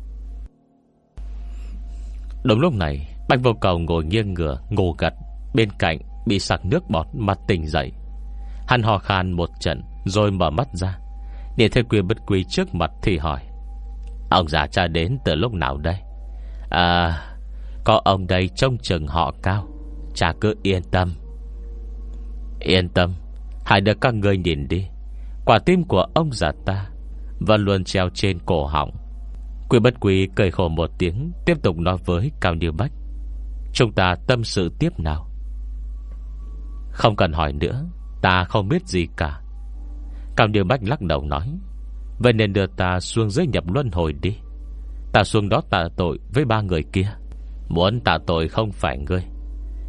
Đúng lúc này, Bạch vô cầu ngồi nghiêng ngửa Ngô gật, Bên cạnh bị sặc nước bọt mặt tỉnh dậy. Hắn hò khan một trận Rồi mở mắt ra. Nhìn thấy quyền bất quý trước mặt thì hỏi Ông già cha đến từ lúc nào đây? À Có ông đây trông chừng họ cao. Cha cứ yên tâm. Yên tâm. Hãy được các người nhìn đi. Quả tim của ông già ta Vẫn luôn treo trên cổ họng. Quy bất quý cười khổ một tiếng, Tiếp tục nói với Cao Như Bách. Chúng ta tâm sự tiếp nào. Không cần hỏi nữa, Ta không biết gì cả. Cao Như Bách lắc đầu nói. Vậy nên đưa ta xuống dưới nhập luân hồi đi. Ta xuống đó tạ tội với ba người kia. Muốn tạ tội không phải ngươi.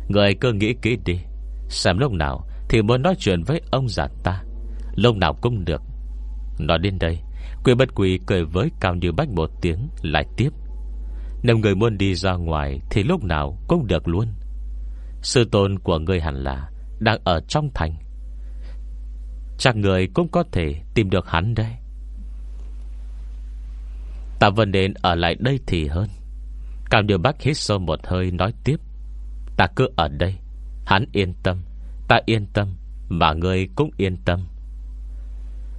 Ngươi cứ nghĩ kỹ đi. Xem lúc nào thì muốn nói chuyện với ông già ta. Lúc nào cũng được. Nói đến đây Quỷ bất quỳ cười với Cao Như Bách một tiếng, Lại tiếp. Nếu người muốn đi ra ngoài Thì lúc nào cũng được luôn. Sư tôn của người hẳn là Đang ở trong thành. Chắc người cũng có thể tìm được hắn đây Ta vẫn nên ở lại đây thì hơn. Cao Như Bách hít sâu một hơi, nói tiếp. Ta cứ ở đây. Hắn yên tâm. Ta yên tâm. Mà ngươi cũng yên tâm.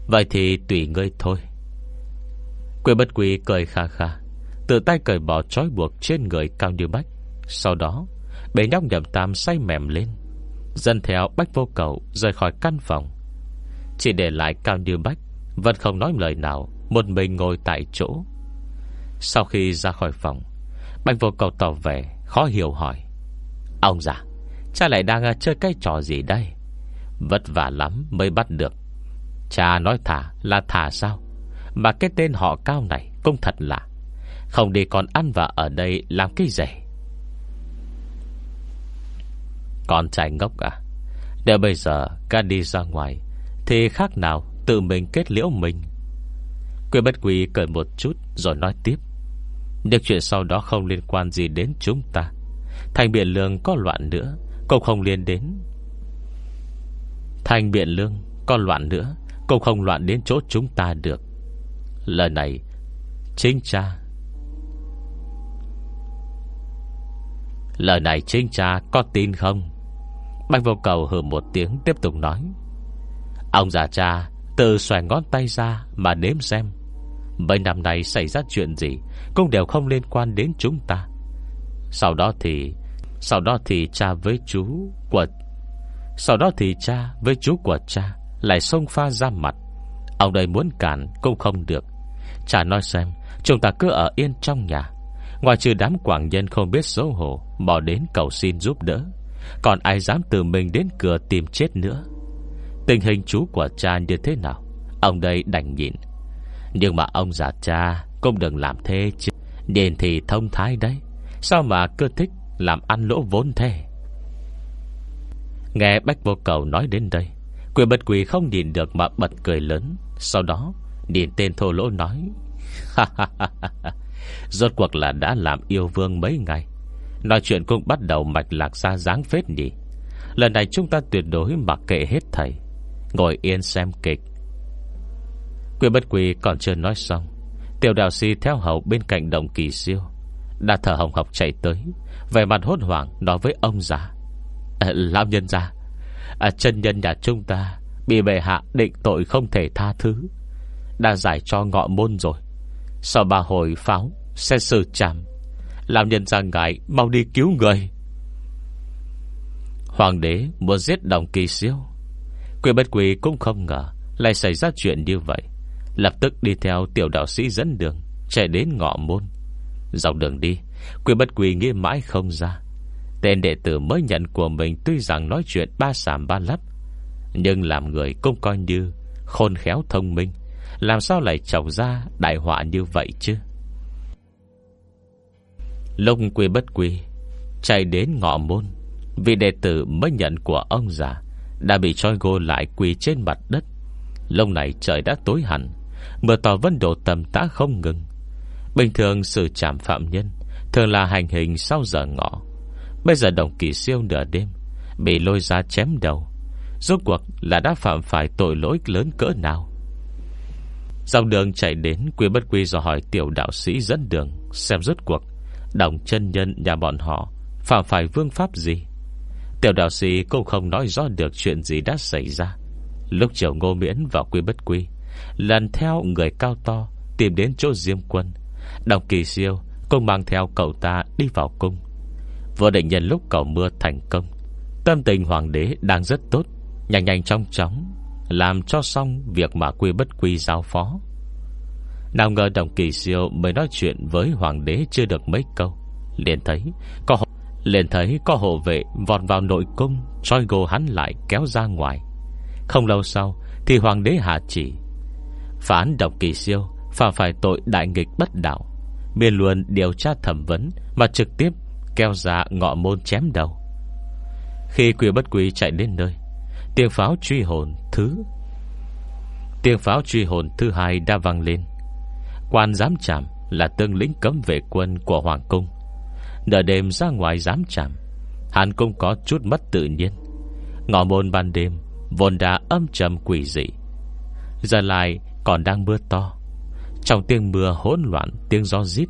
Vậy thì tùy ngươi thôi. Quê bất quý cười kha kha. Tự tay cởi bỏ trói buộc trên người Cao Như Bách Sau đó Bế nhóc nhầm tam say mềm lên. Dân theo Bách vô cầu Rời khỏi căn phòng. Chỉ để lại Cao Như Bách Vẫn không nói lời nào, Một mình ngồi tại chỗ. Sau khi ra khỏi phòng Bạch vô cầu tỏ vẻ Khó hiểu hỏi, Ông già, Cha lại đang à, chơi cái trò gì đây? Vất vả lắm mới bắt được. Cha nói thả là thả sao? Mà cái tên họ cao này Cũng thật lạ. Không đi còn ăn và ở đây làm cái gì Con trai ngốc à Nếu bây giờ ca đi ra ngoài Thì khác nào tự mình kết liễu mình. Quyên bất quỳ cười một chút Rồi nói tiếp nhưng chuyện sau đó không liên quan gì đến chúng ta. Thành Biện lương có loạn nữa, Cũng không liên đến. Thành Biện lương có loạn nữa, Cũng không loạn đến chỗ chúng ta được. Lời này, Chính cha. Lời này, chính cha có tin không? Bạch vô cầu hừ một tiếng, Tiếp tục nói. Ông già cha Từ xoài ngón tay ra mà đếm xem. Mấy năm nay xảy ra chuyện gì? Cũng đều không liên quan đến chúng ta. Sau đó thì, Sau đó thì cha với chú Của, Sau đó thì cha với chú của cha Lại xông pha ra mặt. Ông đây muốn cản cũng không được. Cha nói xem, Chúng ta cứ ở yên trong nhà. Ngoài trừ đám quảng nhân không biết xấu hổ, Bỏ đến cầu xin giúp đỡ. Còn ai dám từ mình đến cửa tìm chết nữa? Tình hình chú của cha như thế nào? Ông đây đành nhịn. Nhưng mà ông già cha Cũng đừng làm thế chứ. Điền thì thông thái đấy. Sao mà cứ thích làm ăn lỗ vốn thế? Nghe Bách Vô Cầu nói đến đây Quyền bật quỷ không nhìn được mà bật cười lớn. Sau đó, Điền tên thô lỗ nói Rốt cuộc là đã làm yêu vương mấy ngày. Nói chuyện cũng bắt đầu mạch lạc ra dáng phết nhỉ. Lần này chúng ta tuyệt đối mặc kệ hết thầy. Ngồi yên xem kịch. Quyền bất quỳ còn chưa nói xong Tiểu đạo sĩ theo hậu bên cạnh đồng kỳ siêu Đã thở hồng học chạy tới Về mặt hốt hoảng nói với ông già à, Lão nhân ra à, ờ, Chân nhân nhà chúng ta Bị bệ hạ định tội không thể tha thứ Đã giải cho ngọ môn rồi. Sau ba hồi pháo Xe xử chạm lão nhân ra ngại mau đi cứu người. Hoàng đế muốn giết đồng kỳ siêu Quyền bất quỳ cũng không ngờ Lại xảy ra chuyện như vậy. Lập tức đi theo tiểu đạo sĩ dẫn đường, Chạy đến ngọ môn. Dọc đường đi, Quy bất quỳ nghĩ mãi không ra. Tên đệ tử mới nhận của mình Tuy rằng nói chuyện ba sàm ba lấp, Nhưng làm người cũng coi như Khôn khéo thông minh, Làm sao lại trồng ra đại họa như vậy chứ? Lúc quy bất quy Chạy đến ngọ môn vì đệ tử mới nhận của ông già Đã bị trói gô lại quỳ trên mặt đất. Lông này trời đã tối hẳn Mưa to vẫn đổ tầm tã không ngừng. Bình thường sự chạm phạm nhân Thường là hành hình sau giờ ngọ. Bây giờ đồng kỳ siêu nửa đêm, Bị lôi ra chém đầu. Rốt cuộc là đã phạm phải tội lỗi lớn cỡ nào? Dòng đường chạy đến, Quy bất quy do hỏi tiểu đạo sĩ dẫn đường, Xem rốt cuộc Đồng chân nhân nhà bọn họ Phạm phải vương pháp gì. Tiểu đạo sĩ cũng không nói rõ được Chuyện gì đã xảy ra. Lúc chiều ngô miễn vào quy bất quy Lần theo người cao to Tìm đến chỗ diêm quân. Đồng kỳ siêu cũng mang theo cậu ta đi vào cung. Vừa định nhân lúc cầu mưa thành công, Tâm tình hoàng đế đang rất tốt, Nhanh nhanh trong chóng, Làm cho xong việc mà quy bất quy giao phó. Nào ngờ đồng kỳ siêu Mới nói chuyện với hoàng đế chưa được mấy câu, liền thấy có liền thấy có hộ vệ vọt vào nội cung, Choi gồ hắn lại kéo ra ngoài. Không lâu sau Thì hoàng đế hạ chỉ Phán độc kỳ siêu, Phạm phải tội đại nghịch bất đạo. Biên luôn điều tra thẩm vấn Mà trực tiếp kéo ra ngọ môn chém đầu. Khi quỷ bất quý chạy đến nơi, Tiếng pháo truy hồn thứ, Tiếng pháo truy hồn thứ hai đã vang lên. Quan giám chạm Là tương lĩnh cấm vệ quân của Hoàng Cung. Nở đêm ra ngoài giám chạm Hàn Cung có chút mất tự nhiên. Ngọ môn ban đêm Vốn đã âm trầm quỷ dị. Giờ lại còn đang mưa to. Trong tiếng mưa hỗn loạn, Tiếng gió rít,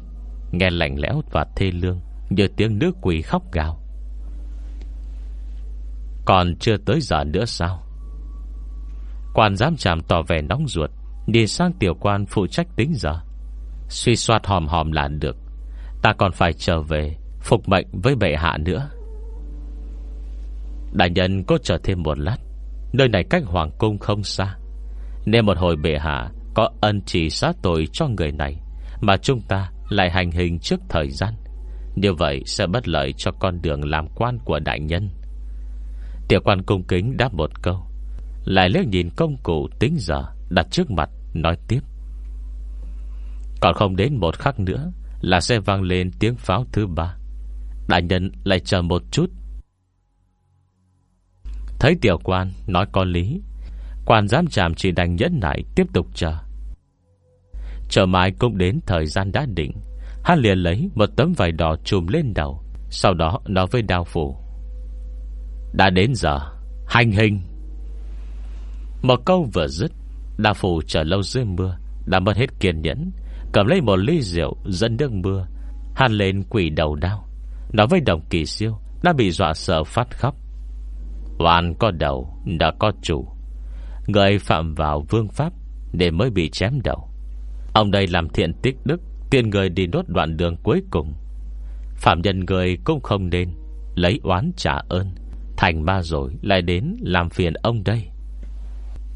Nghe lạnh lẽo và thê lương, Như tiếng nước quỷ khóc gào. Còn chưa tới giờ nữa sao? Quan giám tràm tỏ vẻ nóng ruột, Đi sang tiểu quan phụ trách tính giờ. Suy soát hòm hòm là được, Ta còn phải trở về, Phục mệnh với bệ hạ nữa. Đại nhân có chờ thêm một lát, Nơi này cách hoàng cung không xa. Nên một hồi bệ hạ Có ân chỉ sát tội cho người này, Mà chúng ta lại hành hình trước thời gian, Như vậy sẽ bất lợi cho con đường làm quan của đại nhân. Tiểu quan cung kính đáp một câu, Lại liếc nhìn công cụ tính giờ Đặt trước mặt, nói tiếp. Còn không đến một khắc nữa Là sẽ vang lên tiếng pháo thứ ba. Đại nhân lại chờ một chút. Thấy tiểu quan nói có lý Quan giám tràm chỉ đành nhẫn nại Tiếp tục chờ. Chờ mãi cũng đến thời gian đã định. Hắn liền lấy một tấm vải đỏ trùm lên đầu, Sau đó nói với đao phủ. Đã đến giờ, Hành hình. Một câu vừa dứt, Đao phủ chờ lâu dưới mưa, Đã mất hết kiên nhẫn, Cầm lấy một ly rượu dẫn nước mưa. Hắn lên quỷ đầu đao, Nói với đồng kỳ siêu, Đã bị dọa sợ phát khóc. Hoàn có đầu, đã có chủ. Người phạm vào vương pháp Để mới bị chém đầu. Ông đây làm thiện tích đức Tiên người đi đốt đoạn đường cuối cùng. Phạm nhân người cũng không nên Lấy oán trả ơn, Thành ma rồi lại đến làm phiền ông đây.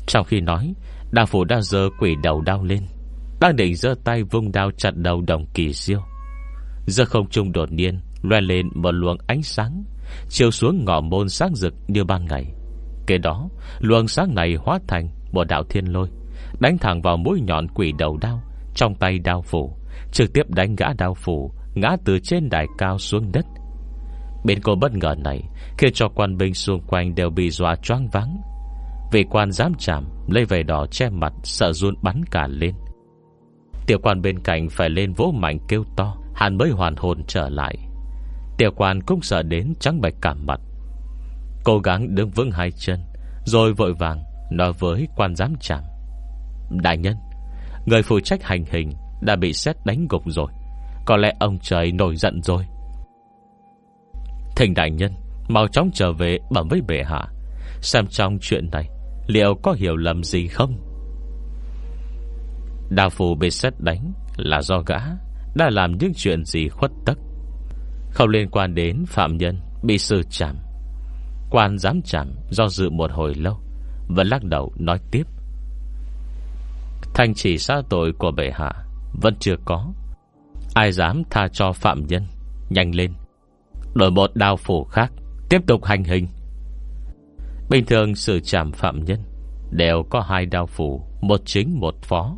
Trong khi nói, Đa phủ đã dơ quỷ đầu đau lên Đang định dơ tay vung đao chặt đầu đồng kỳ siêu Giờ không trung đột nhiên Loe lên một luồng ánh sáng Chiều xuống ngõ môn sáng rực như ban ngày. Kế đó, Luồng sáng này hóa thành một đạo thiên lôi, Đánh thẳng vào mũi nhọn quỷ đầu đao, Trong tay đao phủ, Trực tiếp đánh gã đao phủ, Ngã từ trên đài cao xuống đất. Bên cô bất ngờ này Khiến cho quan binh xung quanh đều bị dọa choáng vắng Vị quan dám chạm, Lấy về đỏ che mặt, Sợ run bắn cả lên. Tiểu quan bên cạnh phải lên vỗ mạnh kêu to, Hắn mới hoàn hồn trở lại. Tiểu quan cũng sợ đến trắng bạch cả mặt Cố gắng đứng vững hai chân, Rồi vội vàng Nói với quan giám trạm. Đại nhân, Người phụ trách hành hình Đã bị xét đánh gục rồi, Có lẽ ông trời nổi giận rồi. Thỉnh đại nhân, Mau chóng trở về bẩm với bệ hạ, Xem trong chuyện này Liệu có hiểu lầm gì không? Đào phù bị xét đánh Là do gã Đã làm những chuyện gì khuất tất. Không liên quan đến phạm nhân Bị sư chạm Quan giám trảm do dự một hồi lâu Vẫn lắc đầu nói tiếp. Thành chỉ xa tội của bệ hạ Vẫn chưa có. Ai dám tha cho phạm nhân? Nhanh lên. Đổi một đao phủ khác, Tiếp tục hành hình. Bình thường xử trảm phạm nhân Đều có hai đao phủ, Một chính, một phó.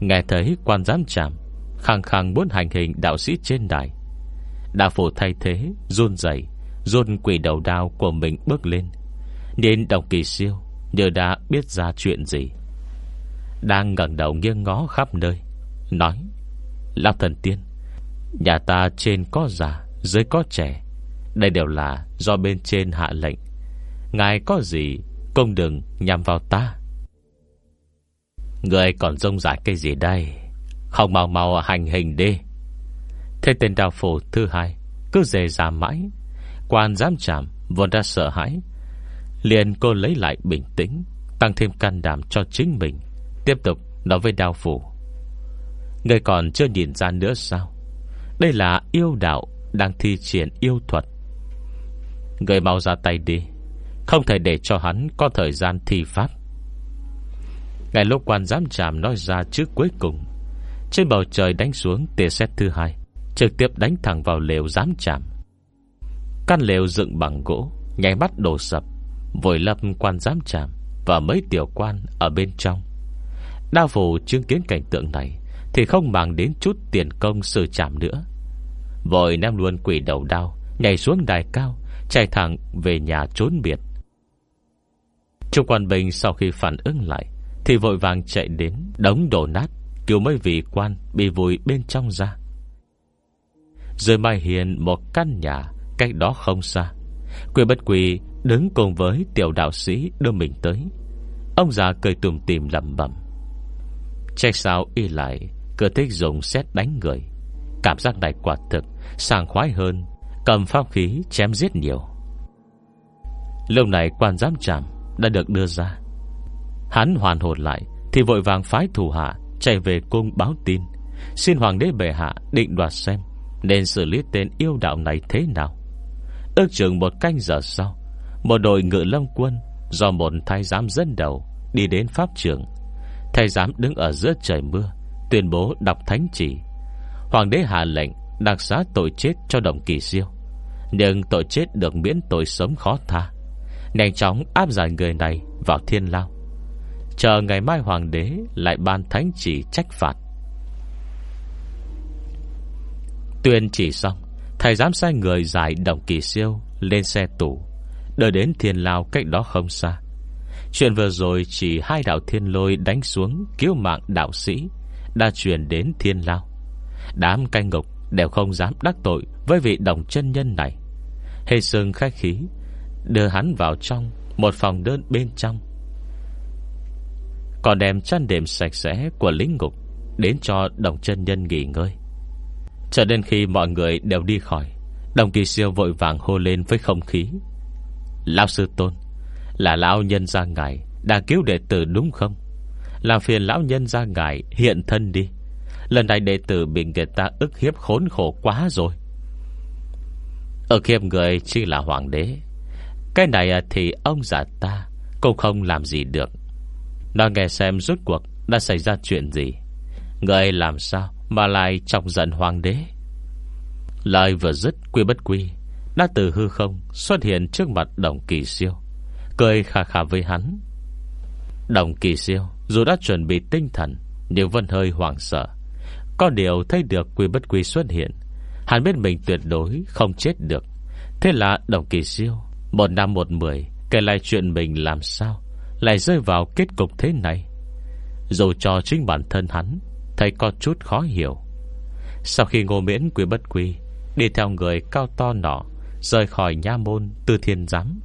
Nghe thấy quan giám trảm Khăng khăng muốn hành hình đạo sĩ trên đài, Đao phủ thay thế, Run dày Run quỷ đầu đao của mình bước lên. Nên đồng kỳ siêu Như đã biết ra chuyện gì. Đang ngẩng đầu nghiêng ngó khắp nơi, Nói, Lão thần tiên, Nhà ta trên có già, Dưới có trẻ. Đây đều là do bên trên hạ lệnh. Ngài có gì Công đừng nhằm vào ta. Người còn rông rải cái gì đây? Không mau mau hành hình đi. Thế tên đào phổ thứ hai, Cứ dề ra mãi Quan giám trảm vốn đã sợ hãi. Liền cô lấy lại bình tĩnh, Tăng thêm can đảm cho chính mình, Tiếp tục nói với đao phủ. Người còn chưa nhìn ra nữa sao? Đây là yêu đạo Đang thi triển yêu thuật. Người mau ra tay đi, Không thể để cho hắn có thời gian thi pháp. Ngày lúc quan giám tràm nói ra trước cuối cùng, Trên bầu trời đánh xuống tia xét thứ hai, Trực tiếp đánh thẳng vào lều giám tràm. Căn lều dựng bằng gỗ Nhảy mắt đổ sập, Vội lập quan giám tràm Và mấy tiểu quan ở bên trong. Đa phủ chứng kiến cảnh tượng này Thì không mang đến chút tiền công sự chạm nữa. Vội ném luôn quỷ đầu đao, Nhảy xuống đài cao, Chạy thẳng về nhà trốn biệt. Trung quan bình sau khi phản ứng lại Thì vội vàng chạy đến, Đống đổ nát, Cứu mấy vị quan bị vùi bên trong ra. Rồi mai hiền một căn nhà Cách đó không xa. Quỷ bất quỷ đứng cùng với tiểu đạo sĩ đưa mình tới. Ông già cười tùm tìm lầm bẩm. Trách sao y lại Cứ thích dùng xét đánh người? Cảm giác này quả thực Sàng khoái hơn, Cầm pháp khí chém giết nhiều. Lúc này quan giám tràm Đã được đưa ra. Hắn hoàn hồn lại Thì vội vàng phái thủ hạ Chạy về cung báo tin. Xin hoàng đế bệ hạ định đoạt xem Nên xử lý tên yêu đạo này thế nào. Ước chừng một canh giờ sau, Một đội ngự lâm quân Do một thái giám dẫn đầu Đi đến pháp trường. Thái giám đứng ở giữa trời mưa, Tuyên bố đọc thánh chỉ. Hoàng đế hạ lệnh đặc xá tội chết cho đồng kỳ siêu, Nhưng tội chết được miễn tội sống khó tha. Nhanh chóng áp giải người này vào thiên lao. Chờ ngày mai hoàng đế Lại ban thánh chỉ trách phạt. Tuyên chỉ xong Thầy dám sai người giải đồng kỳ siêu Lên xe tủ Đợi đến thiên lao cách đó không xa. Chuyện vừa rồi chỉ hai đạo thiên lôi đánh xuống Cứu mạng đạo sĩ, Đã chuyển đến thiên lao. Đám canh ngục đều không dám đắc tội Với vị đồng chân nhân này. Hề sừng khách khí, Đưa hắn vào trong, Một phòng đơn bên trong. Còn đem chăn đệm sạch sẽ Của lính ngục Đến cho đồng chân nhân nghỉ ngơi. Cho đến khi mọi người đều đi khỏi, Đồng kỳ siêu vội vàng hô lên với không khí. Lão sư tôn, Là lão nhân ra ngài Đã cứu đệ tử đúng không? Làm phiền lão nhân ra ngài hiện thân đi. Lần này đệ tử bị người ta ức hiếp khốn khổ quá rồi. Ức hiếp người chỉ là hoàng đế. Cái này thì ông già ta Cũng không làm gì được. Nói nghe xem rốt cuộc Đã xảy ra chuyện gì. Người làm sao mà lại trọng giận hoàng đế. Lời vừa dứt, quy bất quy Đã từ hư không Xuất hiện trước mặt đồng kỳ siêu, Cười khà khà với hắn. Đồng kỳ siêu Dù đã chuẩn bị tinh thần, Nhưng vẫn hơi hoảng sợ. Có điều thấy được quy bất quy xuất hiện, Hắn biết mình tuyệt đối không chết được. Thế là đồng kỳ siêu, Một năm một mười, Kể lại chuyện mình làm sao, Lại rơi vào kết cục thế này. Dù cho chính bản thân hắn Thấy có chút khó hiểu. Sau khi ngô miễn quý bất quy, Đi theo người cao to nọ, Rời khỏi nha môn tư thiên giám.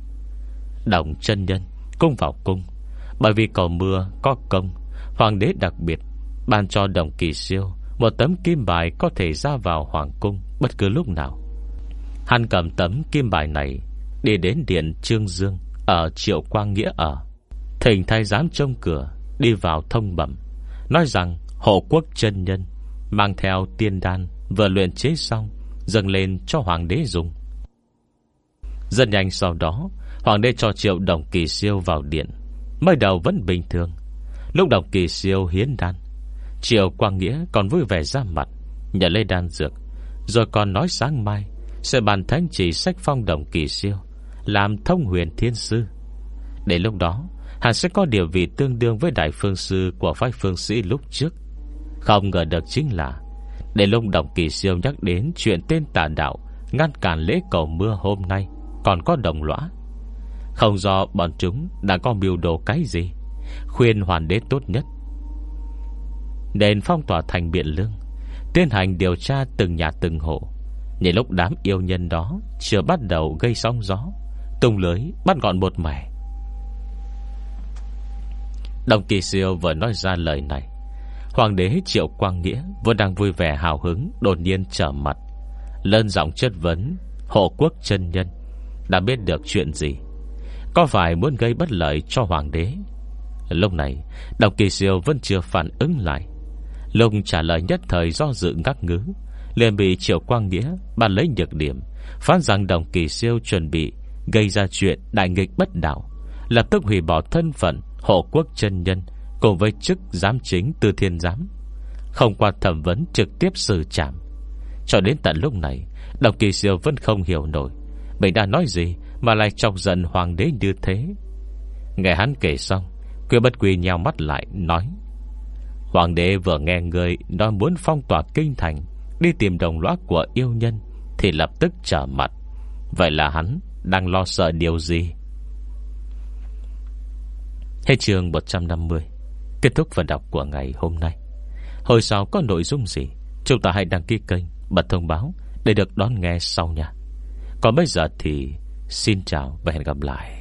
Đồng chân nhân Cung vào cung, Bởi vì cầu mưa có công, Hoàng đế đặc biệt, Ban cho đồng kỳ siêu Một tấm kim bài có thể ra vào hoàng cung Bất cứ lúc nào. Hắn cầm tấm kim bài này, Đi đến điện Trương Dương Ở Triệu Quang Nghĩa ở. Thỉnh thay giám trông cửa, Đi vào thông bẩm, Nói rằng hộ quốc chân nhân, Mang theo tiên đan, Vừa luyện chế xong, Dâng lên cho hoàng đế dùng. Dần nhanh sau đó, Hoàng đế cho triệu đồng kỳ siêu vào điện. Mới đầu vẫn bình thường. Lúc đồng kỳ siêu hiến đan, Triệu Quang Nghĩa còn vui vẻ ra mặt Nhận lấy đan dược, Rồi còn nói sáng mai Sẽ bàn thánh chỉ sách phong đồng kỳ siêu, Làm thông huyền thiên sư. Để lúc đó, Hắn sẽ có địa vị tương đương với đại phương sư Của phái phương sĩ lúc trước. Không ngờ được chính là, để lông đồng kỳ siêu nhắc đến Chuyện tên tà đạo Ngăn cản lễ cầu mưa hôm nay Còn có đồng lõa. Không do bọn chúng đã có biểu đồ cái gì, Khuyên hoàn đế tốt nhất. Nên phong tỏa thành biện lương, Tiến hành điều tra từng nhà từng hộ. Nhìn lúc đám yêu nhân đó Chưa bắt đầu gây sóng gió, Tung lưới bắt gọn một mẻ. Đồng kỳ siêu vừa nói ra lời này Hoàng đế Triệu Quang Nghĩa Vẫn đang vui vẻ hào hứng, Đột nhiên trở mặt. Lân giọng chất vấn, Hộ quốc chân nhân, Đã biết được chuyện gì? Có phải muốn gây bất lợi cho hoàng đế? Lúc này Đồng kỳ siêu vẫn chưa phản ứng lại. Lúc trả lời nhất thời do dự ngắc ngứ, liền bị Triệu Quang Nghĩa Bàn lấy nhược điểm, Phán rằng đồng kỳ siêu chuẩn bị Gây ra chuyện đại nghịch bất đạo, Lập tức hủy bỏ thân phận hộ quốc chân nhân Cùng với chức giám chính tư thiên giám, Không qua thẩm vấn trực tiếp xử trảm. Cho đến tận lúc này, Đồng kỳ siêu vẫn không hiểu nổi, Mình đã nói gì Mà lại chọc giận hoàng đế như thế. Nghe hắn kể xong, Quyên bất quỳ nhào mắt lại, nói, Hoàng đế vừa nghe người Nói muốn phong tỏa kinh thành, Đi tìm đồng lõa của yêu nhân Thì lập tức trở mặt. Vậy là hắn đang lo sợ điều gì? Hết chương 150 Kết thúc phần đọc của ngày hôm nay. Hồi sau có nội dung gì, Chúng ta hãy đăng ký kênh, Bật thông báo để được đón nghe sau nha. Còn bây giờ thì Xin chào và hẹn gặp lại.